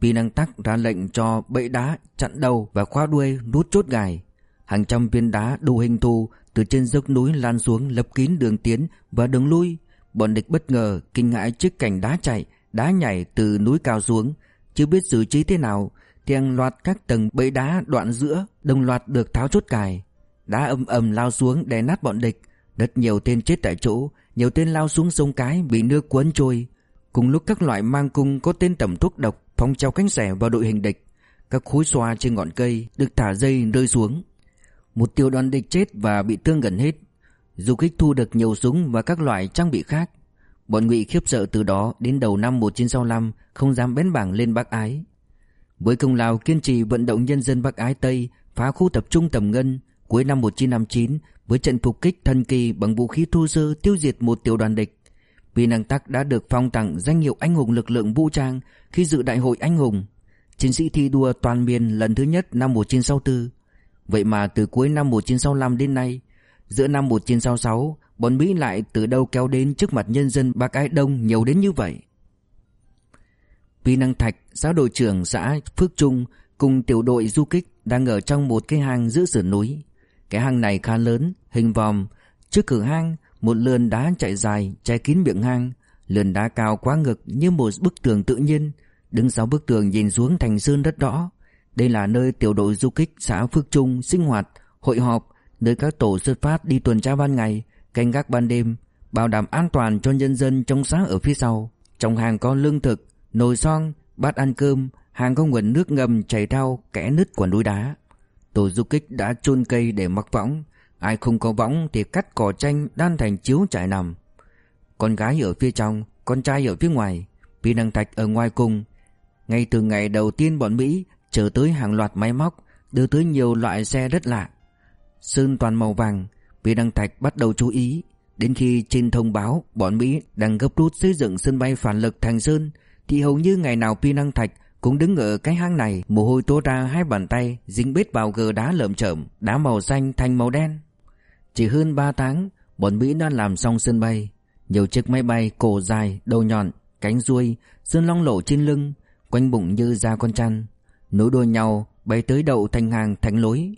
Pi Năng Tắc ra lệnh cho bẫy đá chặn đầu và khoa đuôi nút chốt gài. Hàng trăm viên đá đủ hình thù từ trên dốc núi lan xuống lập kín đường tiến và đường lui. Bọn địch bất ngờ, kinh ngãi trước cảnh đá chạy, đá nhảy từ núi cao xuống, chưa biết xử trí thế nào, thì hàng loạt các tầng bẫy đá đoạn giữa đồng loạt được tháo chốt cài. Đá âm ầm lao xuống đè nát bọn địch, rất nhiều tên chết tại chỗ, nhiều tên lao xuống sông cái bị nước cuốn trôi. Cùng lúc các loại mang cung có tên tẩm thuốc độc phóng trao cánh xẻ vào đội hình địch, các khối xoa trên ngọn cây được thả dây rơi xuống. Một tiểu đoàn địch chết và bị thương gần hết. Du kích thu được nhiều súng và các loại trang bị khác. Bọn Ngụy khiếp sợ từ đó đến đầu năm 1965 không dám bén bảng lên Bắc Ái. Với công lao kiên trì vận động nhân dân Bắc Ái Tây phá khu tập trung Tầm Ngân cuối năm 1959 với trận phục kích thần kỳ bằng vũ khí thu sơ tiêu diệt một tiểu đoàn địch. Vì năng tắc đã được phong tặng danh hiệu anh hùng lực lượng vũ trang khi dự đại hội anh hùng. Chiến sĩ thi đua toàn miền lần thứ nhất năm 1964. Vậy mà từ cuối năm 1965 đến nay, giữa năm 1966, bọn Mỹ lại từ đâu kéo đến trước mặt nhân dân Bắc Ái Đông nhiều đến như vậy. Vi năng thạch, xã đội trưởng xã Phước Trung cùng tiểu đội du kích đang ở trong một cái hang giữa sườn núi. Cái hang này khá lớn, hình vòm. Trước cửa hang, một lườn đá chạy dài, che kín miệng hang. Lườn đá cao quá ngực như một bức tường tự nhiên. Đứng sau bức tường nhìn xuống thành sơn đất đỏ. Đây là nơi tiểu đội du kích xã Phước Trung sinh hoạt, hội họp, nơi các tổ xuất phát đi tuần tra ban ngày, canh gác ban đêm, bảo đảm an toàn cho nhân dân trong xã ở phía sau. Trong hàng có lương thực, nồi son, bát ăn cơm, hàng có nguồn nước ngầm chảy theo kẽ nứt của núi đá. Tổ du kích đã chôn cây để mắc võng, ai không có võng thì cắt cỏ tranh đan thành chiếu trải nằm. Con gái ở phía trong, con trai ở phía ngoài, phi năng thạch ở ngoài cùng. Ngay từ ngày đầu tiên bọn Mỹ chở tới hàng loạt máy móc, đưa tới nhiều loại xe rất lạ. Sơn toàn màu vàng, vì năng thạch bắt đầu chú ý. Đến khi trên thông báo bọn Mỹ đang gấp rút xây dựng sân bay phản lực Thành Sơn, thì hầu như ngày nào Pi năng thạch cũng đứng ở cái hang này, mồ hôi tố ra hai bàn tay, dính bết vào gờ đá lởm chởm, đá màu xanh thành màu đen. Chỉ hơn 3 tháng, bọn Mỹ đã làm xong sân bay. Nhiều chiếc máy bay cổ dài, đầu nhọn, cánh ruôi, sơn long lổ trên lưng, quanh bụng như da con chăn. Nối đuôi nhau, bay tới đậu thành hàng thành lối.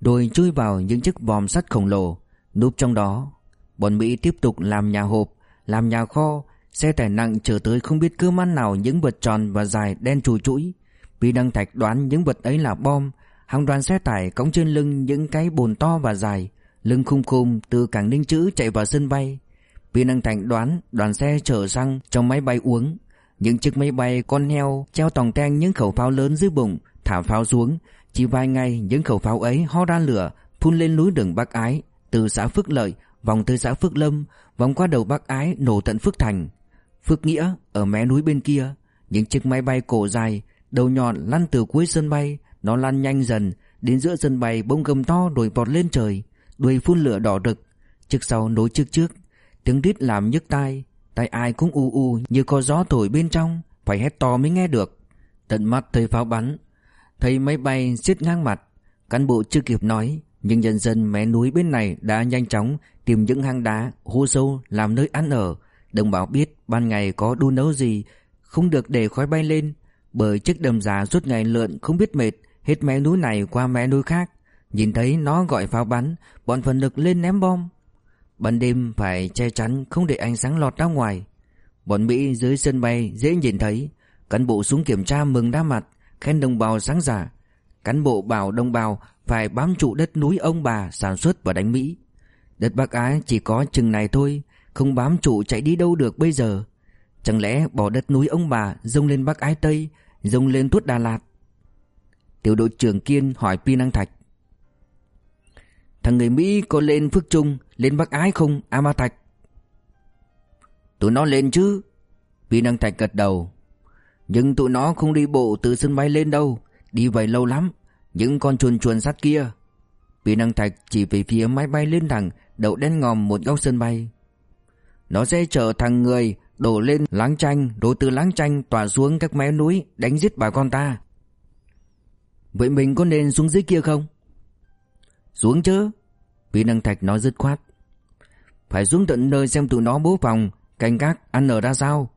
Rồi chui vào những chiếc vòm sắt khổng lồ, núp trong đó. Bọn Mỹ tiếp tục làm nhà hộp, làm nhà kho, Xe tải nặng chở tới không biết cơ man nào những vật tròn và dài đen chùi chũi. Vì Đăng Thạch đoán những vật ấy là bom, hàng đoàn xe tải cõng trên lưng những cái bồn to và dài, lưng khung khum từ cảng Ninh Chữ chạy vào sân bay. Vì Đăng Thạch đoán đoàn xe chở xăng trong máy bay uống. Những chiếc máy bay con heo treo tòng ten những khẩu pháo lớn dưới bụng, thả pháo xuống. Chỉ vài ngày những khẩu pháo ấy ho ra lửa, phun lên núi đường Bắc Ái, từ xã Phước Lợi, vòng tới xã Phước Lâm, vòng qua đầu Bắc Ái nổ tận Phước Thành. Phước Nghĩa ở mé núi bên kia, những chiếc máy bay cổ dài, đầu nhọn lăn từ cuối sân bay, nó lăn nhanh dần, đến giữa sân bay bông gầm to đồi vọt lên trời, đuôi phun lửa đỏ rực, trước sau nối trước trước, tiếng rít làm nhức tai, tai ai cũng u u như có gió thổi bên trong, phải hét to mới nghe được. Tận mắt thấy pháo bắn, thấy máy bay xiết ngang mặt, cán bộ chưa kịp nói, nhưng nhân dân mé núi bên này đã nhanh chóng tìm những hang đá, hố sâu làm nơi ăn ở, Đồng bào biết ban ngày có đun nấu gì Không được để khói bay lên Bởi chiếc đầm già suốt ngày lượn không biết mệt Hết mé núi này qua mé núi khác. Nhìn thấy nó gọi pháo bắn Bọn phần lực lên ném bom. Ban đêm phải che chắn Không để ánh sáng lọt ra ngoài. Bọn Mỹ dưới sân bay dễ nhìn thấy Cán bộ xuống kiểm tra mừng đa mặt Khen đồng bào sáng giả. Cán bộ bảo đồng bào phải bám trụ đất núi ông bà sản xuất và đánh Mỹ. Đất Bắc á chỉ có chừng này thôi, không bám trụ chạy đi đâu được bây giờ. Chẳng lẽ bỏ đất núi ông bà Dông lên Bắc Ái Tây Dông lên Tuốt Đà Lạt? Tiểu đội trưởng Kiên hỏi Pi Năng Thạch. Thằng người Mỹ có lên Phước Trung, Lên Bắc Ái không, Ama Thạch? Tụi nó lên chứ. Pi Năng Thạch gật đầu. Nhưng tụi nó không đi bộ từ sân bay lên đâu, Đi vậy lâu lắm. Những con chuồn chuồn sắt kia Pi Năng Thạch chỉ về phía máy bay lên thẳng Đậu đen ngòm một góc sân bay nó sẽ chở thằng người đổ lên láng tranh rồi từ láng tranh tỏa xuống các mé núi đánh giết bà con ta. Vậy mình có nên xuống dưới kia không? Xuống chứ. Vì năng thạch nói dứt khoát. Phải xuống tận nơi xem tụi nó bố phòng, canh gác, ăn ở ra sao.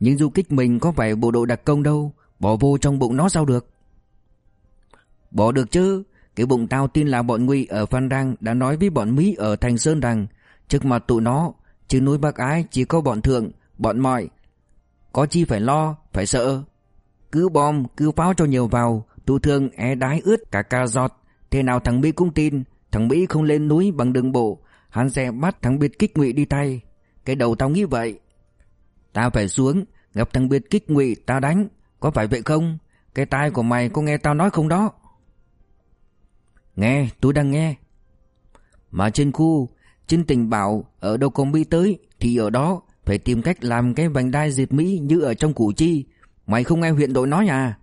Nhưng du kích mình có phải bộ đội đặc công đâu, bỏ vô trong bụng nó sao được. Bỏ được chứ, Cái bụng tao tin là bọn ngụy ở Phan Đăng đã nói với bọn Mỹ ở Thành Sơn rằng trước mặt tụi nó, chứ núi Bắc Ái chỉ có bọn thượng, bọn mọi. Có chi phải lo, phải sợ. Cứ bom, cứ pháo cho nhiều vào, tụ thương é e đái ướt cả cà giọt. Thế nào thằng Mỹ cũng tin, thằng Mỹ không lên núi bằng đường bộ, hắn sẽ bắt thằng biệt kích ngụy đi tay. Cái đầu tao nghĩ vậy. Tao phải xuống, gặp thằng biệt kích ngụy tao đánh, có phải vậy không? Cái tai của mày có nghe tao nói không đó? Nghe, tôi đang nghe. Mà trên khu, trên tình bảo ở đâu còn Mỹ tới thì ở đó phải tìm cách làm cái vành đai diệt Mỹ như ở trong Củ Chi. Mày không nghe huyện đội nói à?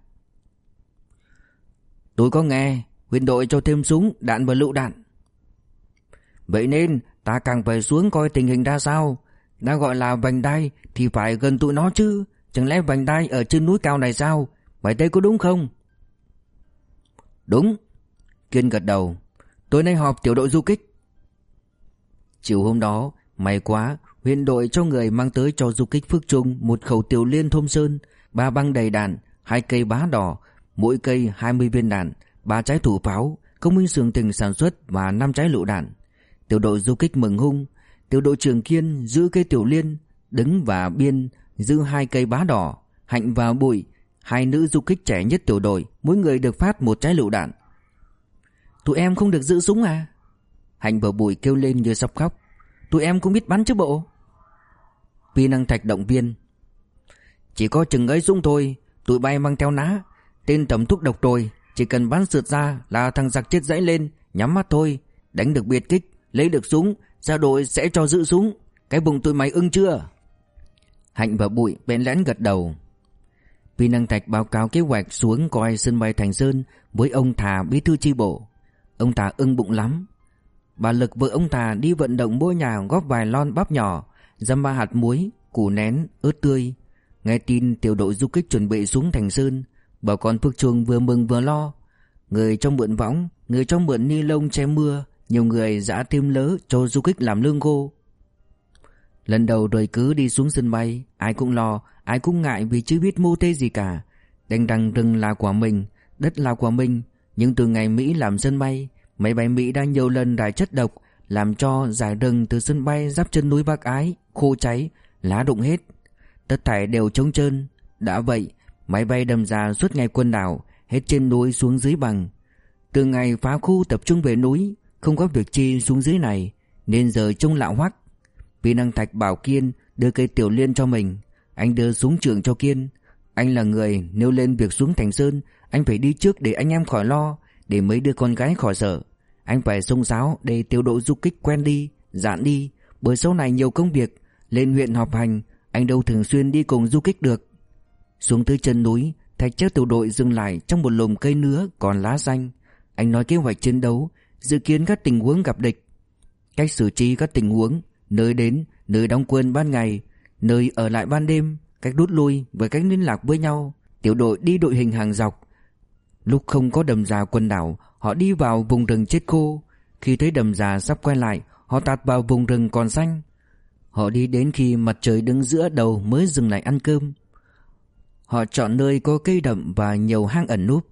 Tôi có nghe, huyện đội cho thêm súng, đạn và lựu đạn. Vậy nên ta càng phải xuống coi tình hình ra sao. Đã gọi là vành đai thì phải gần tụi nó chứ. Chẳng lẽ vành đai ở trên núi cao này sao? Mày thấy có đúng không? Đúng. Kiên gật đầu. Tối nay họp tiểu đội du kích. Chiều hôm đó, may quá, huyện đội cho người mang tới cho du kích Phước Trung một khẩu tiểu liên thôm sơn, ba băng đầy đạn, hai cây bá đỏ, mỗi cây 20 viên đạn, ba trái thủ pháo, công minh sường tình sản xuất và năm trái lựu đạn. Tiểu đội du kích mừng hung, tiểu đội trường Kiên giữ cây tiểu liên, đứng và biên giữ hai cây bá đỏ, hạnh và bụi, hai nữ du kích trẻ nhất tiểu đội, mỗi người được phát một trái lựu đạn. Tụi em không được giữ súng à? Hạnh bờ bụi kêu lên như sắp khóc. Tụi em cũng biết bắn chứ bộ. Pi năng thạch động viên. Chỉ có chừng ấy súng thôi, tụi bay mang theo ná, tên tầm thuốc độc rồi, chỉ cần bắn sượt ra là thằng giặc chết dãy lên, nhắm mắt thôi, đánh được biệt kích, lấy được súng, ra đội sẽ cho giữ súng. Cái bụng tụi mày ưng chưa? Hạnh và Bụi bẽn lén gật đầu. Pi năng thạch báo cáo kế hoạch xuống coi sân bay Thành Sơn với ông Thà bí thư chi bộ. Ông ta ưng bụng lắm. Bà Lực vợ ông ta đi vận động mua nhà góp vài lon bắp nhỏ, dăm ba hạt muối, củ nén, ớt tươi. Nghe tin tiểu đội du kích chuẩn bị xuống Thành Sơn, bà con Phước Chuông vừa mừng vừa lo. Người trong mượn võng, người trong mượn ni lông che mưa, nhiều người giã thêm lớ cho du kích làm lương khô. Lần đầu đời cứ đi xuống sân bay, ai cũng lo, ai cũng ngại vì chưa biết mô tê gì cả. Đành rằng rừng là của mình, đất là của mình, nhưng từ ngày Mỹ làm sân bay, máy bay Mỹ đã nhiều lần đài chất độc, làm cho giải rừng từ sân bay giáp chân núi Bắc Ái, khô cháy, lá rụng hết. Tất thảy đều trống trơn. Đã vậy, máy bay đâm ra suốt ngày quân đảo, hết trên núi xuống dưới bằng. Từ ngày phá khu tập trung về núi, không có việc chi xuống dưới này, nên giờ trông lạo hoắc. Vì năng thạch bảo Kiên đưa cây tiểu liên cho mình, anh đưa súng trường cho Kiên. Anh là người nếu lên việc xuống Thành Sơn, anh phải đi trước để anh em khỏi lo, để mấy đứa con gái khỏi sợ. Anh phải sông sáo để tiêu đội du kích quen đi, dạn đi, bởi sau này nhiều công việc, lên huyện họp hành, anh đâu thường xuyên đi cùng du kích được. Xuống tới chân núi, thạch chất tiểu đội dừng lại trong một lùm cây nứa còn lá xanh. Anh nói kế hoạch chiến đấu, dự kiến các tình huống gặp địch, cách xử trí các tình huống, nơi đến, nơi đóng quân ban ngày, nơi ở lại ban đêm, cách rút lui và cách liên lạc với nhau. Tiểu đội đi đội hình hàng dọc. Lúc không có đầm già quần đảo, họ đi vào vùng rừng chết khô. Khi thấy đầm già sắp quay lại, họ tạt vào vùng rừng còn xanh. Họ đi đến khi mặt trời đứng giữa đầu mới dừng lại ăn cơm. Họ chọn nơi có cây đậm và nhiều hang ẩn núp.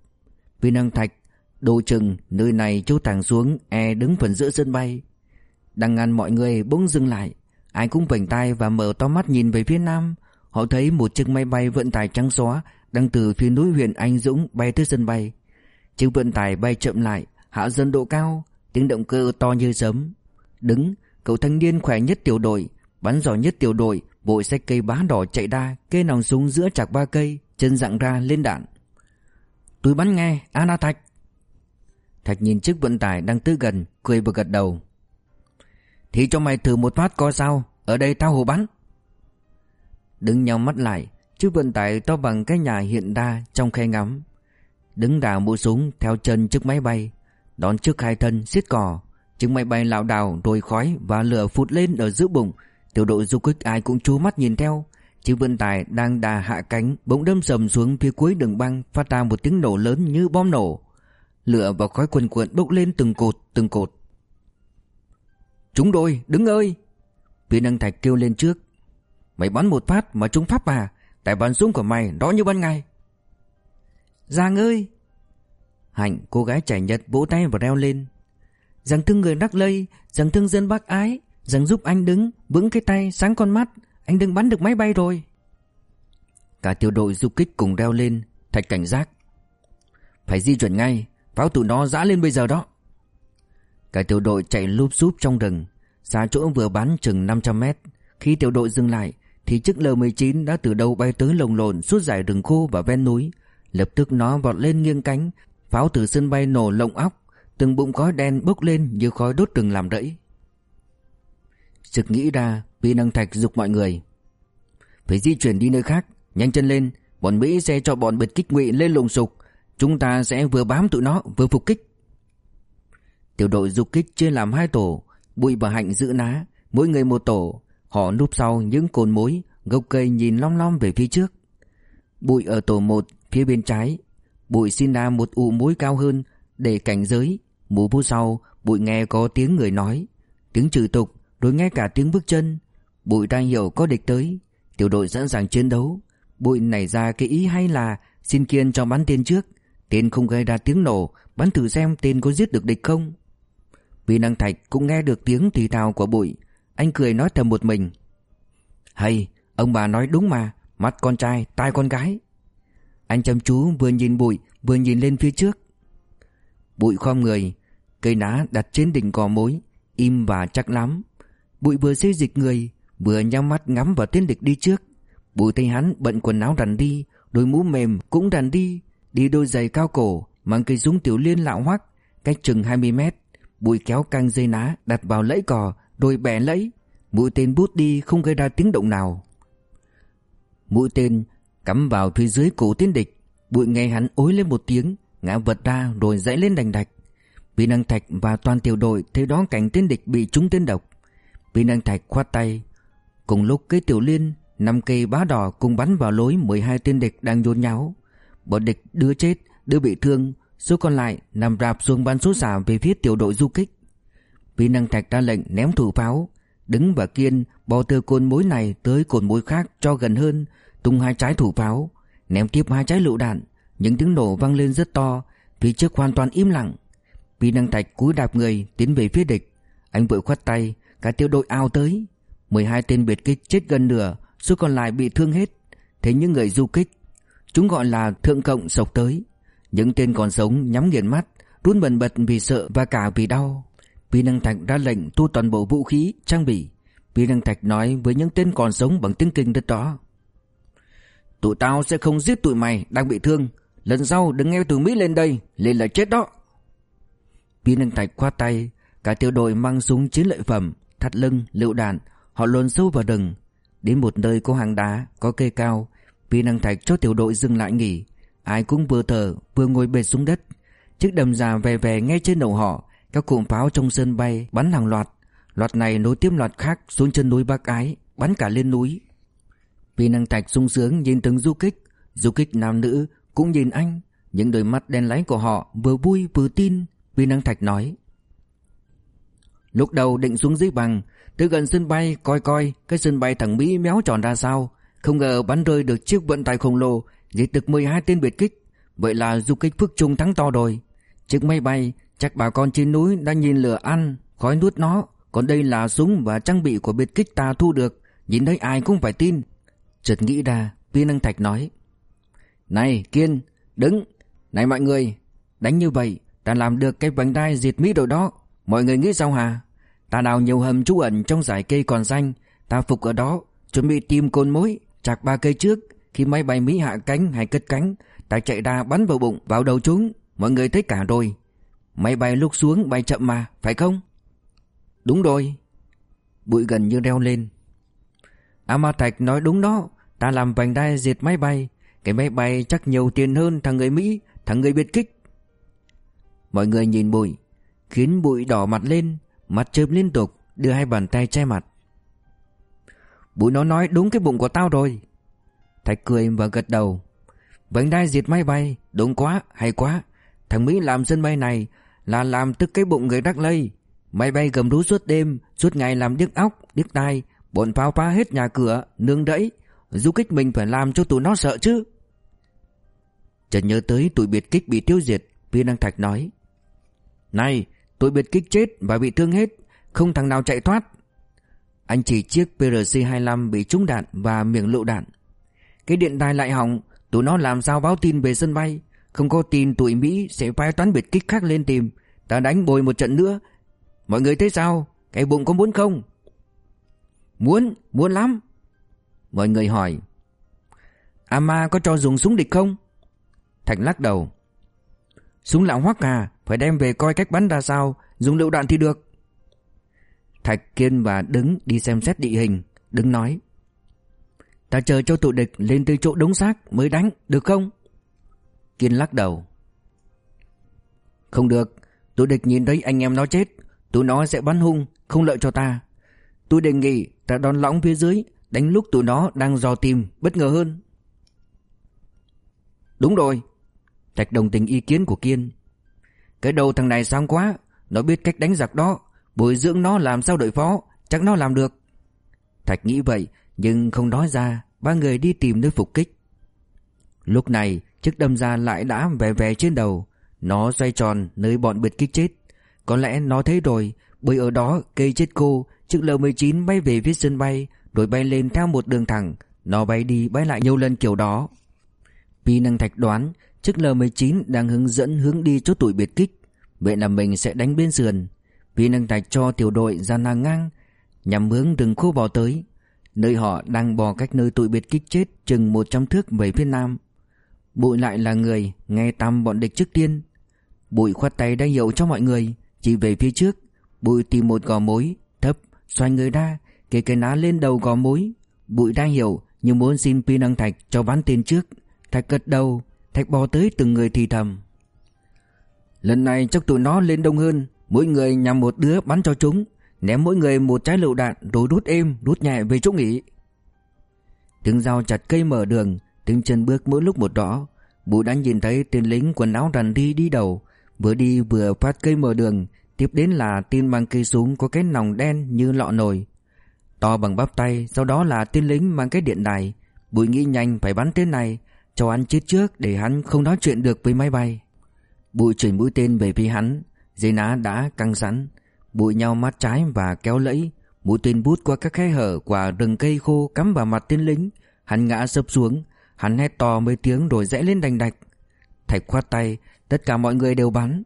Vì năng thạch, đồ chừng, nơi này chỗ tàng xuống, e đứng phần giữa sân bay. Đang ngăn mọi người bỗng dừng lại. Ai cũng vành tay và mở to mắt nhìn về phía nam. Họ thấy một chiếc máy bay vận tải trắng xóa đang từ phía núi huyện Anh Dũng bay tới sân bay. Chiếc vận tải bay chậm lại, hạ dần độ cao, tiếng động cơ to như sấm. Đứng, cậu thanh niên khỏe nhất tiểu đội, bắn giỏi nhất tiểu đội, vội xách cây bá đỏ chạy đa, kê nòng súng giữa chạc ba cây, chân dặn ra lên đạn. Tôi bắn nghe, Anna Thạch. Thạch nhìn chiếc vận tải đang tới gần, cười và gật đầu. Thì cho mày thử một phát coi sao, ở đây tao hồ bắn. Đứng nhau mắt lại, chiếc vận tải to bằng cái nhà hiện đa trong khe ngắm. Đứng đào mũi súng theo chân chiếc máy bay, đón trước hai thân xiết cò. Chiếc máy bay lảo đảo rồi khói và lửa phụt lên ở giữa bụng. Tiểu đội du kích ai cũng chú mắt nhìn theo. Chiếc vận tải đang đà hạ cánh bỗng đâm sầm xuống phía cuối đường băng phát ra một tiếng nổ lớn như bom nổ. Lửa và khói quần cuộn bốc lên từng cột từng cột. Chúng đôi, đứng ơi! Viên Đăng Thạch kêu lên trước. Mày bắn một phát mà chúng pháp à? Tại bắn súng của mày đó như ban ngày. Giang ơi! Hạnh cô gái trẻ Nhật vỗ tay và reo lên. Rằng thương người đắc lây Rằng thương dân bác ái Rằng giúp anh đứng vững cái tay sáng con mắt. Anh đừng bắn được máy bay rồi. Cả tiểu đội du kích cùng reo lên Thạch cảnh giác. Phải di chuyển ngay Pháo tụi nó dã lên bây giờ đó. Cả tiểu đội chạy lúp xúp trong rừng Xa chỗ vừa bắn chừng 500 mét. Khi tiểu đội dừng lại thì chiếc L-19 đã từ đâu bay tới lồng lộn suốt dải rừng khô và ven núi. Lập tức nó vọt lên nghiêng cánh, Pháo từ sân bay nổ lộng óc, Từng bụng khói đen bốc lên như khói đốt rừng làm rẫy. Sực nghĩ ra Pi năng thạch dục mọi người. Phải di chuyển đi nơi khác, Nhanh chân lên, Bọn Mỹ sẽ cho bọn biệt kích ngụy lên lùng sục. Chúng ta sẽ vừa bám tụi nó, vừa phục kích. Tiểu đội dục kích chia làm hai tổ, Bụi và Hạnh giữ ná, Mỗi người một tổ. Họ núp sau những cồn mối, Gốc cây nhìn long long về phía trước. Bụi ở tổ một, phía bên trái. Bụi xin ra một ụ mối cao hơn Để cảnh giới. Một phút sau, Bụi nghe có tiếng người nói. Tiếng trừ tục, Rồi nghe cả tiếng bước chân. Bụi đang hiểu có địch tới. Tiểu đội sẵn sàng chiến đấu. Bụi nảy ra cái ý hay là Xin kiên cho bắn tên trước. Tên không gây ra tiếng nổ, Bắn thử xem tên có giết được địch không. Vì năng thạch cũng nghe được tiếng thì thào của bụi. Anh cười nói thầm một mình. Hay Ông bà nói đúng mà Mắt con trai, tai con gái. Anh chăm chú vừa nhìn bụi Vừa nhìn lên phía trước. Bụi khom người Cây ná đặt trên đỉnh cò mối Im và chắc lắm. Bụi vừa xây dịch người Vừa nhắm mắt ngắm vào tên địch đi trước. Bụi thấy hắn bận quần áo rằn đi Đôi mũ mềm cũng rằn đi Đi đôi giày cao cổ Mang cây súng tiểu liên lạo hoắc Cách chừng 20 mét. Bụi kéo căng dây ná đặt vào lẫy cò rồi bẻ lấy Mũi tên bút đi không gây ra tiếng động nào. Mũi tên cắm vào phía dưới cổ tiến địch, Bụi nghe hắn ối lên một tiếng, Ngã vật ra rồi dãy lên đành đạch. Vì năng thạch và toàn tiểu đội Thấy đó cảnh tên địch bị trúng tên độc. Vì năng thạch khoát tay. Cùng lúc cây tiểu liên, năm cây bá đỏ cùng bắn vào lối 12 tên địch đang nhốn nháo. Bọn địch đưa chết, đưa bị thương, Số còn lại nằm rạp xuống bắn số xả về phía tiểu đội du kích. Vì năng thạch ra lệnh ném thủ pháo, Đứng và kiên bò từ cồn mối này tới cồn mối khác cho gần hơn, Tung hai trái thủ pháo, Ném tiếp hai trái lựu đạn. Những tiếng nổ vang lên rất to, Phía trước hoàn toàn im lặng. Vì năng thạch cúi đạp người, tiến về phía địch. Anh vội khoát tay, Cả tiểu đội ao tới. 12 tên biệt kích chết gần nửa, Số còn lại bị thương hết. Thế những người du kích, Chúng gọi là thượng cộng sộc tới. Những tên còn sống nhắm nghiền mắt, Run bần bật vì sợ và cả vì đau. Pi năng thạch ra lệnh thu toàn bộ vũ khí Trang bị. Pi năng thạch nói với những tên còn sống bằng tiếng kinh rất đó Tụi tao sẽ không giết tụi mày đang bị thương. Lần sau đừng nghe từ Mỹ lên đây Lên là chết đó. Pi năng thạch khoát tay Cả tiểu đội mang súng chiến lợi phẩm Thắt lưng, lựu đạn Họ luồn sâu vào rừng. Đến một nơi có hang đá, có cây cao Pi năng thạch cho tiểu đội dừng lại nghỉ. Ai cũng vừa thở vừa ngồi bệt xuống đất. Chiếc đầm già vè vè ngay trên đầu họ các cụm pháo trong sân bay bắn hàng loạt. Loạt này nối tiếp loạt khác xuống chân núi Bắc Ái, Bắn cả lên núi. Vì năng thạch sung sướng nhìn từng du kích. Du kích nam nữ cũng nhìn anh. Những đôi mắt đen láy của họ vừa vui vừa tin Vì năng thạch nói. Lúc đầu định xuống dưới bằng, Tới gần sân bay coi coi Cái sân bay thằng Mỹ méo tròn ra sao. Không ngờ bắn rơi được chiếc vận tải khổng lồ giết được 12 tên biệt kích. Vậy là du kích Phước Trung thắng to rồi. Chiếc máy bay chắc bà con trên núi Đang nhìn lửa ăn, khói nuốt nó. Còn đây là súng và trang bị của biệt kích ta thu được. Nhìn thấy ai cũng phải tin. Chợt nghĩ ra Viên Năng Thạch nói. Này, Kiên, đứng. Này mọi người, Đánh như vậy, ta làm được cái vành đai diệt Mỹ rồi đó. Mọi người nghĩ sao hả? Ta đào nhiều hầm trú ẩn trong dải cây còn xanh. Ta phục ở đó, Chuẩn bị tìm côn mối, Chạc ba cây trước. Khi máy bay Mỹ hạ cánh hay cất cánh, Ta chạy ra bắn vào bụng, vào đầu chúng. Mọi người thấy cả rồi. Máy bay lúc xuống bay chậm mà, Phải không? Đúng rồi. Bụi gần như reo lên. A Thạch nói đúng đó, Ta làm vành đai diệt máy bay. Cái máy bay chắc nhiều tiền hơn thằng người Mỹ, Thằng người biệt kích. Mọi người nhìn bụi, Khiến bụi đỏ mặt lên, Mặt chớp liên tục, Đưa hai bàn tay che mặt. Bụi nó nói đúng cái bụng của tao rồi. Thạch cười và gật đầu. Vành đai diệt máy bay, Đúng quá, hay quá. Thằng Mỹ làm sân bay này là làm tức cái bụng người đắc lây. Máy bay gầm rú suốt đêm Suốt ngày làm điếc óc, điếc tai Bọn pháo phá hết nhà cửa, nương đẫy Du kích mình phải làm cho tụi nó sợ chứ. Chợt nhớ tới tụi biệt kích bị tiêu diệt Viên Đăng Thạch nói Này tụi biệt kích chết và bị thương hết Không thằng nào chạy thoát. Anh chỉ chiếc PRC-25 bị trúng đạn và miệng lựu đạn. Cái điện đài lại hỏng Tụi nó làm sao báo tin về sân bay? Không có tin tụi Mỹ sẽ phái toán biệt kích khác lên tìm. Ta đánh bồi một trận nữa. Mọi người thấy sao? Cái bụng có muốn không? Muốn, muốn lắm. Mọi người hỏi. Ama có cho dùng súng địch không? Thành lắc đầu. Súng lão hoắc à? Phải đem về coi cách bắn ra sao? Dùng lựu đạn thì được. Thạch Kiên và đứng đi xem xét địa hình. Đứng nói. Ta chờ cho tụi địch lên tới chỗ đống xác Mới đánh được không? Kiên lắc đầu. Không được tôi địch nhìn thấy anh em nó chết Tụi nó sẽ bắn hung, Không lợi cho ta. Tôi đề nghị ta đón lõng phía dưới, Đánh lúc tụi nó đang dò tìm, Bất ngờ hơn. Đúng rồi Thạch đồng tình ý kiến của Kiên. Cái đầu thằng này sáng quá, Nó biết cách đánh giặc đó, Bồi dưỡng nó làm sao đội phó, Chắc nó làm được. Thạch nghĩ vậy, nhưng không nói ra, Ba người đi tìm nơi phục kích. Lúc này, chiếc đâm ra lại đã về về trên đầu. Nó xoay tròn nơi bọn biệt kích chết. Có lẽ nó thấy rồi, Bởi ở đó cây chết cô, Chiếc L-19 bay về phía sân bay, Rồi bay lên theo một đường thẳng. Nó bay đi bay lại nhiều lần kiểu đó. Pi năng thạch đoán Chiếc L-19 đang hướng dẫn hướng đi cho tụi biệt kích. Vậy là mình sẽ đánh bên sườn. Pi năng thạch cho tiểu đội ra nàng ngang, Nhằm hướng rừng khô bò tới. Nơi họ đang bò cách nơi tụi biệt kích chết Chừng 100 thước về phía nam. Bụi lại là người Nghe tăm bọn địch trước tiên. Bụi khoát tay đã hiệu cho mọi người, Chỉ về phía trước. Bụi tìm một gò mối, Thấp, xoay người ra Kể cái ná lên đầu gò mối. Bụi đang hiểu Nhưng muốn xin pi năng thạch cho bắn tiền trước. Thạch gật đầu, Thạch bò tới từng người thì thầm. Lần này chắc tụi nó lên đông hơn, Mỗi người nhằm một đứa bắn cho chúng, Ném mỗi người một trái lựu đạn Rồi đút êm, đút nhẹ về chỗ nghỉ. Tiếng dao chặt cây mở đường, Tiếng chân bước mỗi lúc một rõ Bụi đã nhìn thấy tên lính quần áo rằn đi đi đầu Vừa đi vừa phát cây mở đường, Tiếp đến là tên mang cây súng Có cái nòng đen như lọ nồi. To bằng bắp tay, Sau đó là tên lính mang cái điện đài. Bụi nghĩ nhanh phải bắn tên này, Cho hắn chết trước để hắn không nói chuyện được với máy bay. Bụi chuyển mũi tên về phía hắn, Dây ná đã căng sẵn. Bụi nhau mắt trái và kéo lẫy, Mũi tên bút qua các khe hở Quả rừng cây khô cắm vào mặt tên lính. Hắn ngã sấp xuống, Hắn hét to mấy tiếng rồi rẽ lên đành đạch. Thạch khoát tay Tất cả mọi người đều bắn.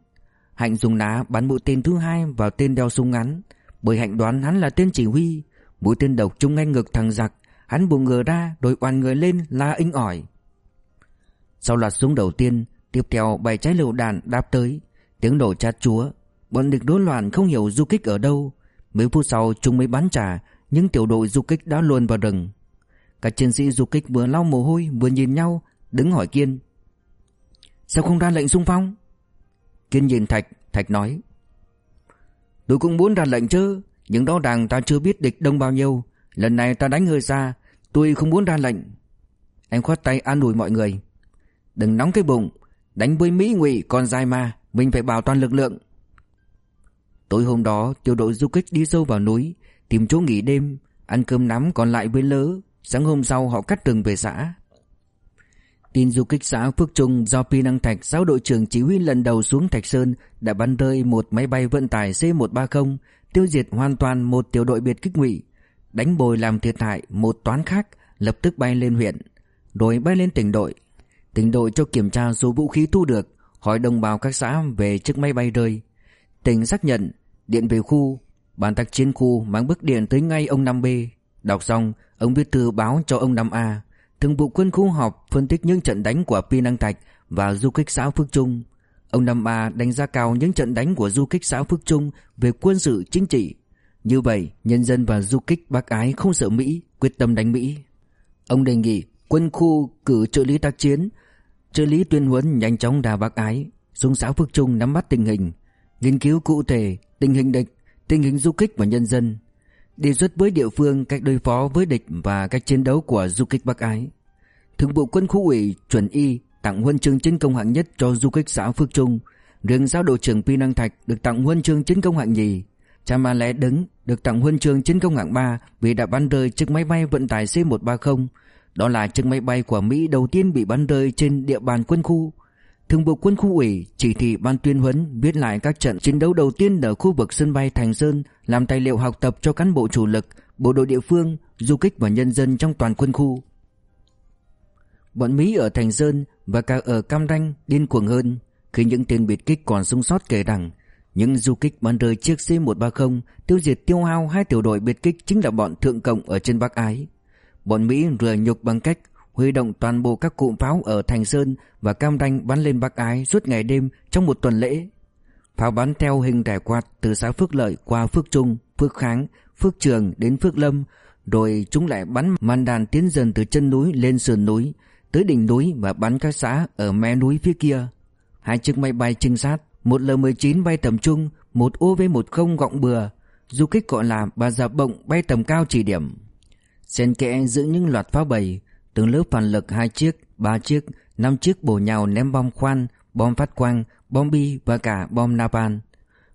Hạnh dùng ná bắn mũi tên thứ hai vào tên đeo súng ngắn, Bởi Hạnh đoán hắn là tên chỉ huy. Mũi tên độc trúng ngay ngực thằng giặc, Hắn buông ngừa ra rồi oàn người lên la inh ỏi. Sau loạt súng đầu tiên, Tiếp theo bảy trái lựu đạn đáp tới. Tiếng nổ chát chúa, Bọn địch đốn loạn không hiểu du kích ở đâu. Mấy phút sau, chúng mới bắn trả, Nhưng tiểu đội du kích đã luồn vào rừng. Các chiến sĩ du kích vừa lau mồ hôi, Vừa nhìn nhau, Đứng hỏi Kiên. Sao không ra lệnh xung phong? Kiên nhìn Thạch Thạch nói. Tôi cũng muốn ra lệnh chứ, Nhưng đó đàng ta chưa biết địch đông bao nhiêu. Lần này ta đánh hơi xa, Tôi không muốn ra lệnh. Anh khoát tay an ủi mọi người. Đừng nóng cái bụng, Đánh với Mỹ ngụy còn dài mà, Mình phải bảo toàn lực lượng. Tối hôm đó, tiểu đội du kích đi sâu vào núi, Tìm chỗ nghỉ đêm, Ăn cơm nắm còn lại với lỡ Sáng hôm sau, họ cắt rừng về xã. Tin du kích xã Phước Trung do Pi Năng Thạch, Giáo đội trưởng chỉ huy lần đầu xuống Thạch Sơn, Đã bắn rơi một máy bay vận tải C-130 Tiêu diệt hoàn toàn một tiểu đội biệt kích ngụy, Đánh bồi làm thiệt hại một toán khác, Lập tức bay lên huyện, Rồi bay lên tỉnh đội. Tỉnh đội cho kiểm tra số vũ khí thu được, Hỏi đồng bào các xã về chiếc máy bay rơi. Tỉnh xác nhận, Điện về khu, bàn tác chiến khu mang bức điện tới ngay ông 5B Đọc xong, Ông viết thư báo cho ông 5A Thường vụ quân khu họp phân tích những trận đánh của Pi Năng Thạch Và du kích xã Phước Trung. Ông 5A đánh giá cao những trận đánh của du kích xã Phước Trung Về quân sự chính trị. Như vậy nhân dân và du kích bác ái không sợ Mỹ Quyết tâm đánh Mỹ. Ông đề nghị quân khu cử trợ lý tác chiến Trợ lý tuyên huấn nhanh chóng đà bác ái Xuống xã Phước Trung nắm bắt tình hình nghiên cứu cụ thể tình hình địch, tình hình du kích và nhân dân, đề xuất với địa phương cách đối phó với địch và cách chiến đấu của du kích Bắc Ái. Thường vụ quân khu ủy chuẩn y tặng huân chương chiến công hạng nhất cho du kích xã Phước Trung, riêng giáo đội trưởng Pi Năng Thạch được tặng huân chương chiến công hạng nhì. Cha Ma Lẽ Đứng được tặng huân chương chiến công hạng 3 vì đã bắn rơi chiếc máy bay vận tải C-130. Đó là chiếc máy bay của Mỹ đầu tiên bị bắn rơi trên địa bàn quân khu. Thường bộ quân khu ủy chỉ thị ban tuyên huấn viết lại các trận chiến đấu đầu tiên ở khu vực sân bay Thành Sơn làm tài liệu học tập cho cán bộ chủ lực, bộ đội địa phương, du kích và nhân dân trong toàn quân khu. Bọn Mỹ ở Thành Sơn và cả ở Cam Ranh điên cuồng hơn khi những tên biệt kích còn sống sót kể rằng những du kích bắn rơi chiếc C-130 tiêu diệt tiêu hao hai tiểu đội biệt kích chính là bọn thượng cộng ở trên Bắc Ái. Bọn Mỹ rửa nhục bằng cách huy động toàn bộ các cụm pháo ở Thành Sơn và Cam Ranh bắn lên Bắc Ái suốt ngày đêm trong một tuần lễ. Pháo bắn theo hình rải quạt từ xã Phước Lợi qua Phước Trung, Phước Kháng, Phước Trường đến Phước Lâm, rồi chúng lại bắn màn đàn tiến dần từ chân núi lên sườn núi, tới đỉnh núi và bắn các xã ở mé núi phía kia. Hai chiếc máy bay trinh sát, một L-19 bay tầm trung, một UV-10 gọng bừa, du kích gọi là bà già dạ bộng bay tầm cao chỉ điểm. Xen kẽ giữa những loạt pháo bầy, từng lớp phản lực hai chiếc, ba chiếc, năm chiếc bổ nhào ném bom khoan, bom phát quang, bom bi và cả bom napalm.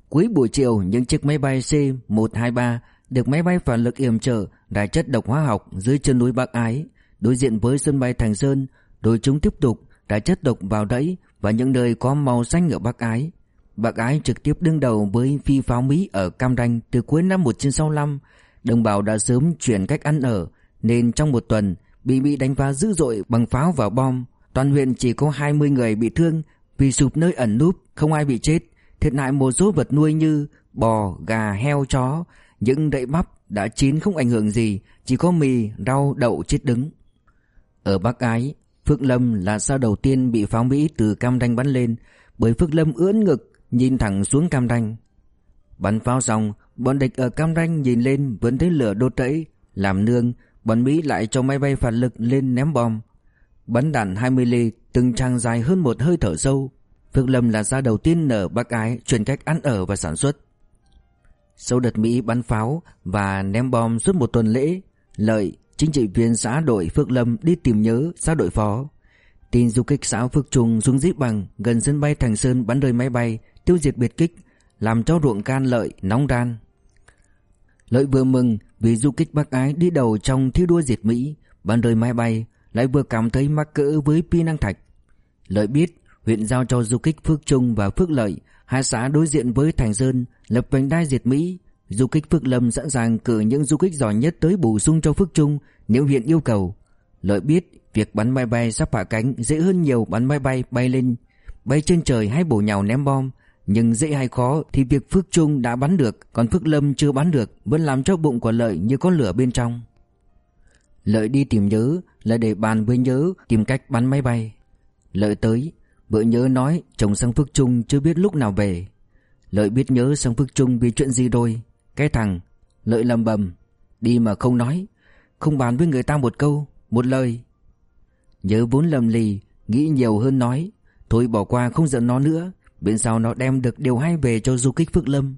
Cuối buổi chiều, những chiếc máy bay C-123 được máy bay phản lực yểm trợ đại chất độc hóa học dưới chân núi Bắc Ái, đối diện với sân bay Thành Sơn, Đội chúng tiếp tục đại chất độc vào đẫy và những nơi có màu xanh ở Bắc Ái. Bắc Ái trực tiếp đương đầu với phi pháo Mỹ ở Cam Ranh từ cuối năm 1965. Đồng bào đã sớm chuyển cách ăn ở, nên trong một tuần bị bị đánh phá dữ dội bằng pháo và bom. Toàn huyện chỉ có 20 người bị thương vì sụp nơi ẩn núp, không ai bị chết. Thiệt hại một số vật nuôi như bò, gà, heo, chó. Những đậy bắp đã chín không ảnh hưởng gì, chỉ có mì, rau, đậu chết đứng. Ở Bắc Ái, Phước Lâm là sao đầu tiên bị pháo Mỹ từ Cam Ranh bắn lên, bởi Phước Lâm ưỡn ngực nhìn thẳng xuống Cam Ranh. Bắn pháo xong, bọn địch ở Cam Ranh nhìn lên vẫn thấy lửa đốt rẫy, làm nương, bọn Mỹ lại cho máy bay phản lực lên ném bom. Bắn đạn 20 ly, từng trang dài hơn một hơi thở sâu. Phước Lâm là gia đầu tiên ở Bắc Ái chuyển cách ăn ở và sản xuất. Sau đợt Mỹ bắn pháo và ném bom suốt một tuần lễ, Lợi, chính trị viên xã đội Phước Lâm đi tìm nhớ xã đội phó. Tin du kích xã Phước Trung xuống dĩ bằng gần sân bay Thành Sơn bắn rơi máy bay, tiêu diệt biệt kích, làm cho ruộng can lợi nóng ran. Lợi vừa mừng vì du kích Bắc Ái đi đầu trong thi đua diệt Mỹ, bắn rơi máy bay, lại vừa cảm thấy mắc cỡ với Pi Năng Thạch. Lợi biết huyện giao cho du kích Phước Trung và Phước Lợi, hai xã đối diện với Thành Sơn, lập vành đai diệt Mỹ. Du kích Phước Lâm sẵn sàng cử những du kích giỏi nhất tới bổ sung cho Phước Trung nếu huyện yêu cầu. Lợi biết việc bắn máy bay sắp hạ cánh dễ hơn nhiều bắn máy bay bay lên, bay trên trời hay bổ nhào ném bom. Nhưng dễ hay khó thì việc Phước Trung đã bắn được, còn Phước Lâm chưa bắn được, vẫn làm cho bụng của Lợi như có lửa bên trong. Lợi đi tìm nhớ là để bàn với nhớ tìm cách bắn máy bay. Lợi tới, Bữa nhớ nói chồng sang Phước Trung chưa biết lúc nào về. Lợi biết nhớ sang Phước Trung vì chuyện gì rồi. Cái thằng, Lợi lầm bầm, đi mà không nói, không bàn với người ta một câu, một lời. Nhớ vốn lầm lì, nghĩ nhiều hơn nói, thôi bỏ qua không giận nó nữa, bên sau nó đem được điều hay về cho du kích Phước Lâm.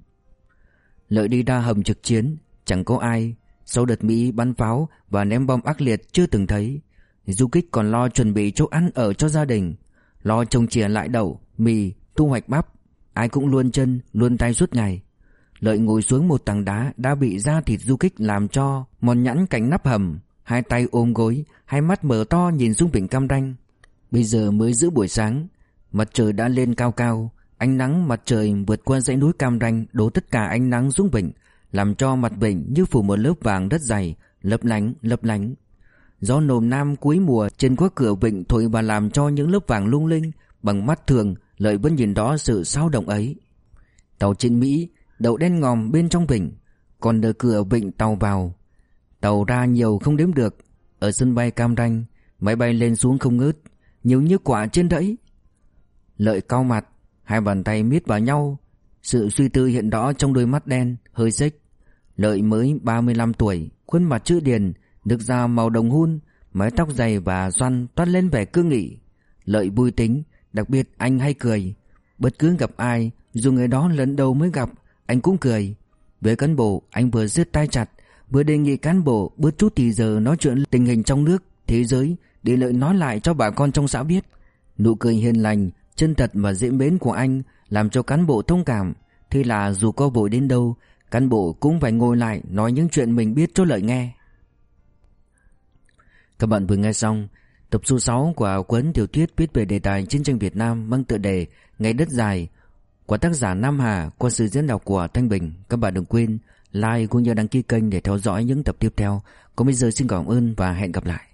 Lợi đi ra hầm trực chiến, chẳng có ai, sau đợt Mỹ bắn pháo và ném bom ác liệt chưa từng thấy, du kích còn lo chuẩn bị chỗ ăn ở cho gia đình, lo trồng chìa lại đậu, mì, thu hoạch bắp, ai cũng luôn chân, luôn tay suốt ngày. Lợi ngồi xuống một tảng đá đã bị da thịt du kích làm cho mòn nhẵn cạnh nắp hầm, hai tay ôm gối, hai mắt mở to nhìn xuống bình cam đanh. Bây giờ mới giữa buổi sáng, mặt trời đã lên cao cao, ánh nắng mặt trời vượt qua dãy núi cam Ranh đổ tất cả ánh nắng xuống bình, làm cho mặt bình như phủ một lớp vàng rất dày, lấp lánh, lấp lánh. Gió nồm nam cuối mùa trên qua cửa vịnh thổi và làm cho những lớp vàng lung linh, bằng mắt thường, lợi vẫn nhìn rõ sự sao động ấy. Tàu trên Mỹ, đậu đen ngòm bên trong vịnh, còn ở cửa vịnh tàu vào. Tàu ra nhiều không đếm được, ở sân bay Cam Ranh, máy bay lên xuống không ngớt, nhiều như quả trên đẫy. Lợi cao mặt, hai bàn tay miết vào nhau, sự suy tư hiện rõ trong đôi mắt đen, hơi xích. Lợi mới 35 tuổi, khuôn mặt chữ điền, được da màu đồng hun, mái tóc dày và xoăn toát lên vẻ cương nghị. Lợi vui tính, đặc biệt anh hay cười. Bất cứ gặp ai, dù người đó lần đầu mới gặp, anh cũng cười. Với cán bộ, anh vừa siết tay chặt, vừa đề nghị cán bộ bớt chút thì giờ nói chuyện tình hình trong nước, thế giới để lợi nói lại cho bà con trong xã biết. Nụ cười hiền lành, chân thật và dễ mến của anh làm cho cán bộ thông cảm. thì là dù có vội đến đâu, cán bộ cũng phải ngồi lại nói những chuyện mình biết cho lợi nghe. Các bạn vừa nghe xong Tập số 6 của cuốn tiểu thuyết viết về đề tài chiến tranh Việt Nam mang tựa đề Ngày đất dài của tác giả Nam Hà qua sự diễn đọc của Thanh Bình. Các bạn đừng quên like cũng như đăng ký kênh để theo dõi những tập tiếp theo. Còn bây giờ xin cảm ơn và hẹn gặp lại.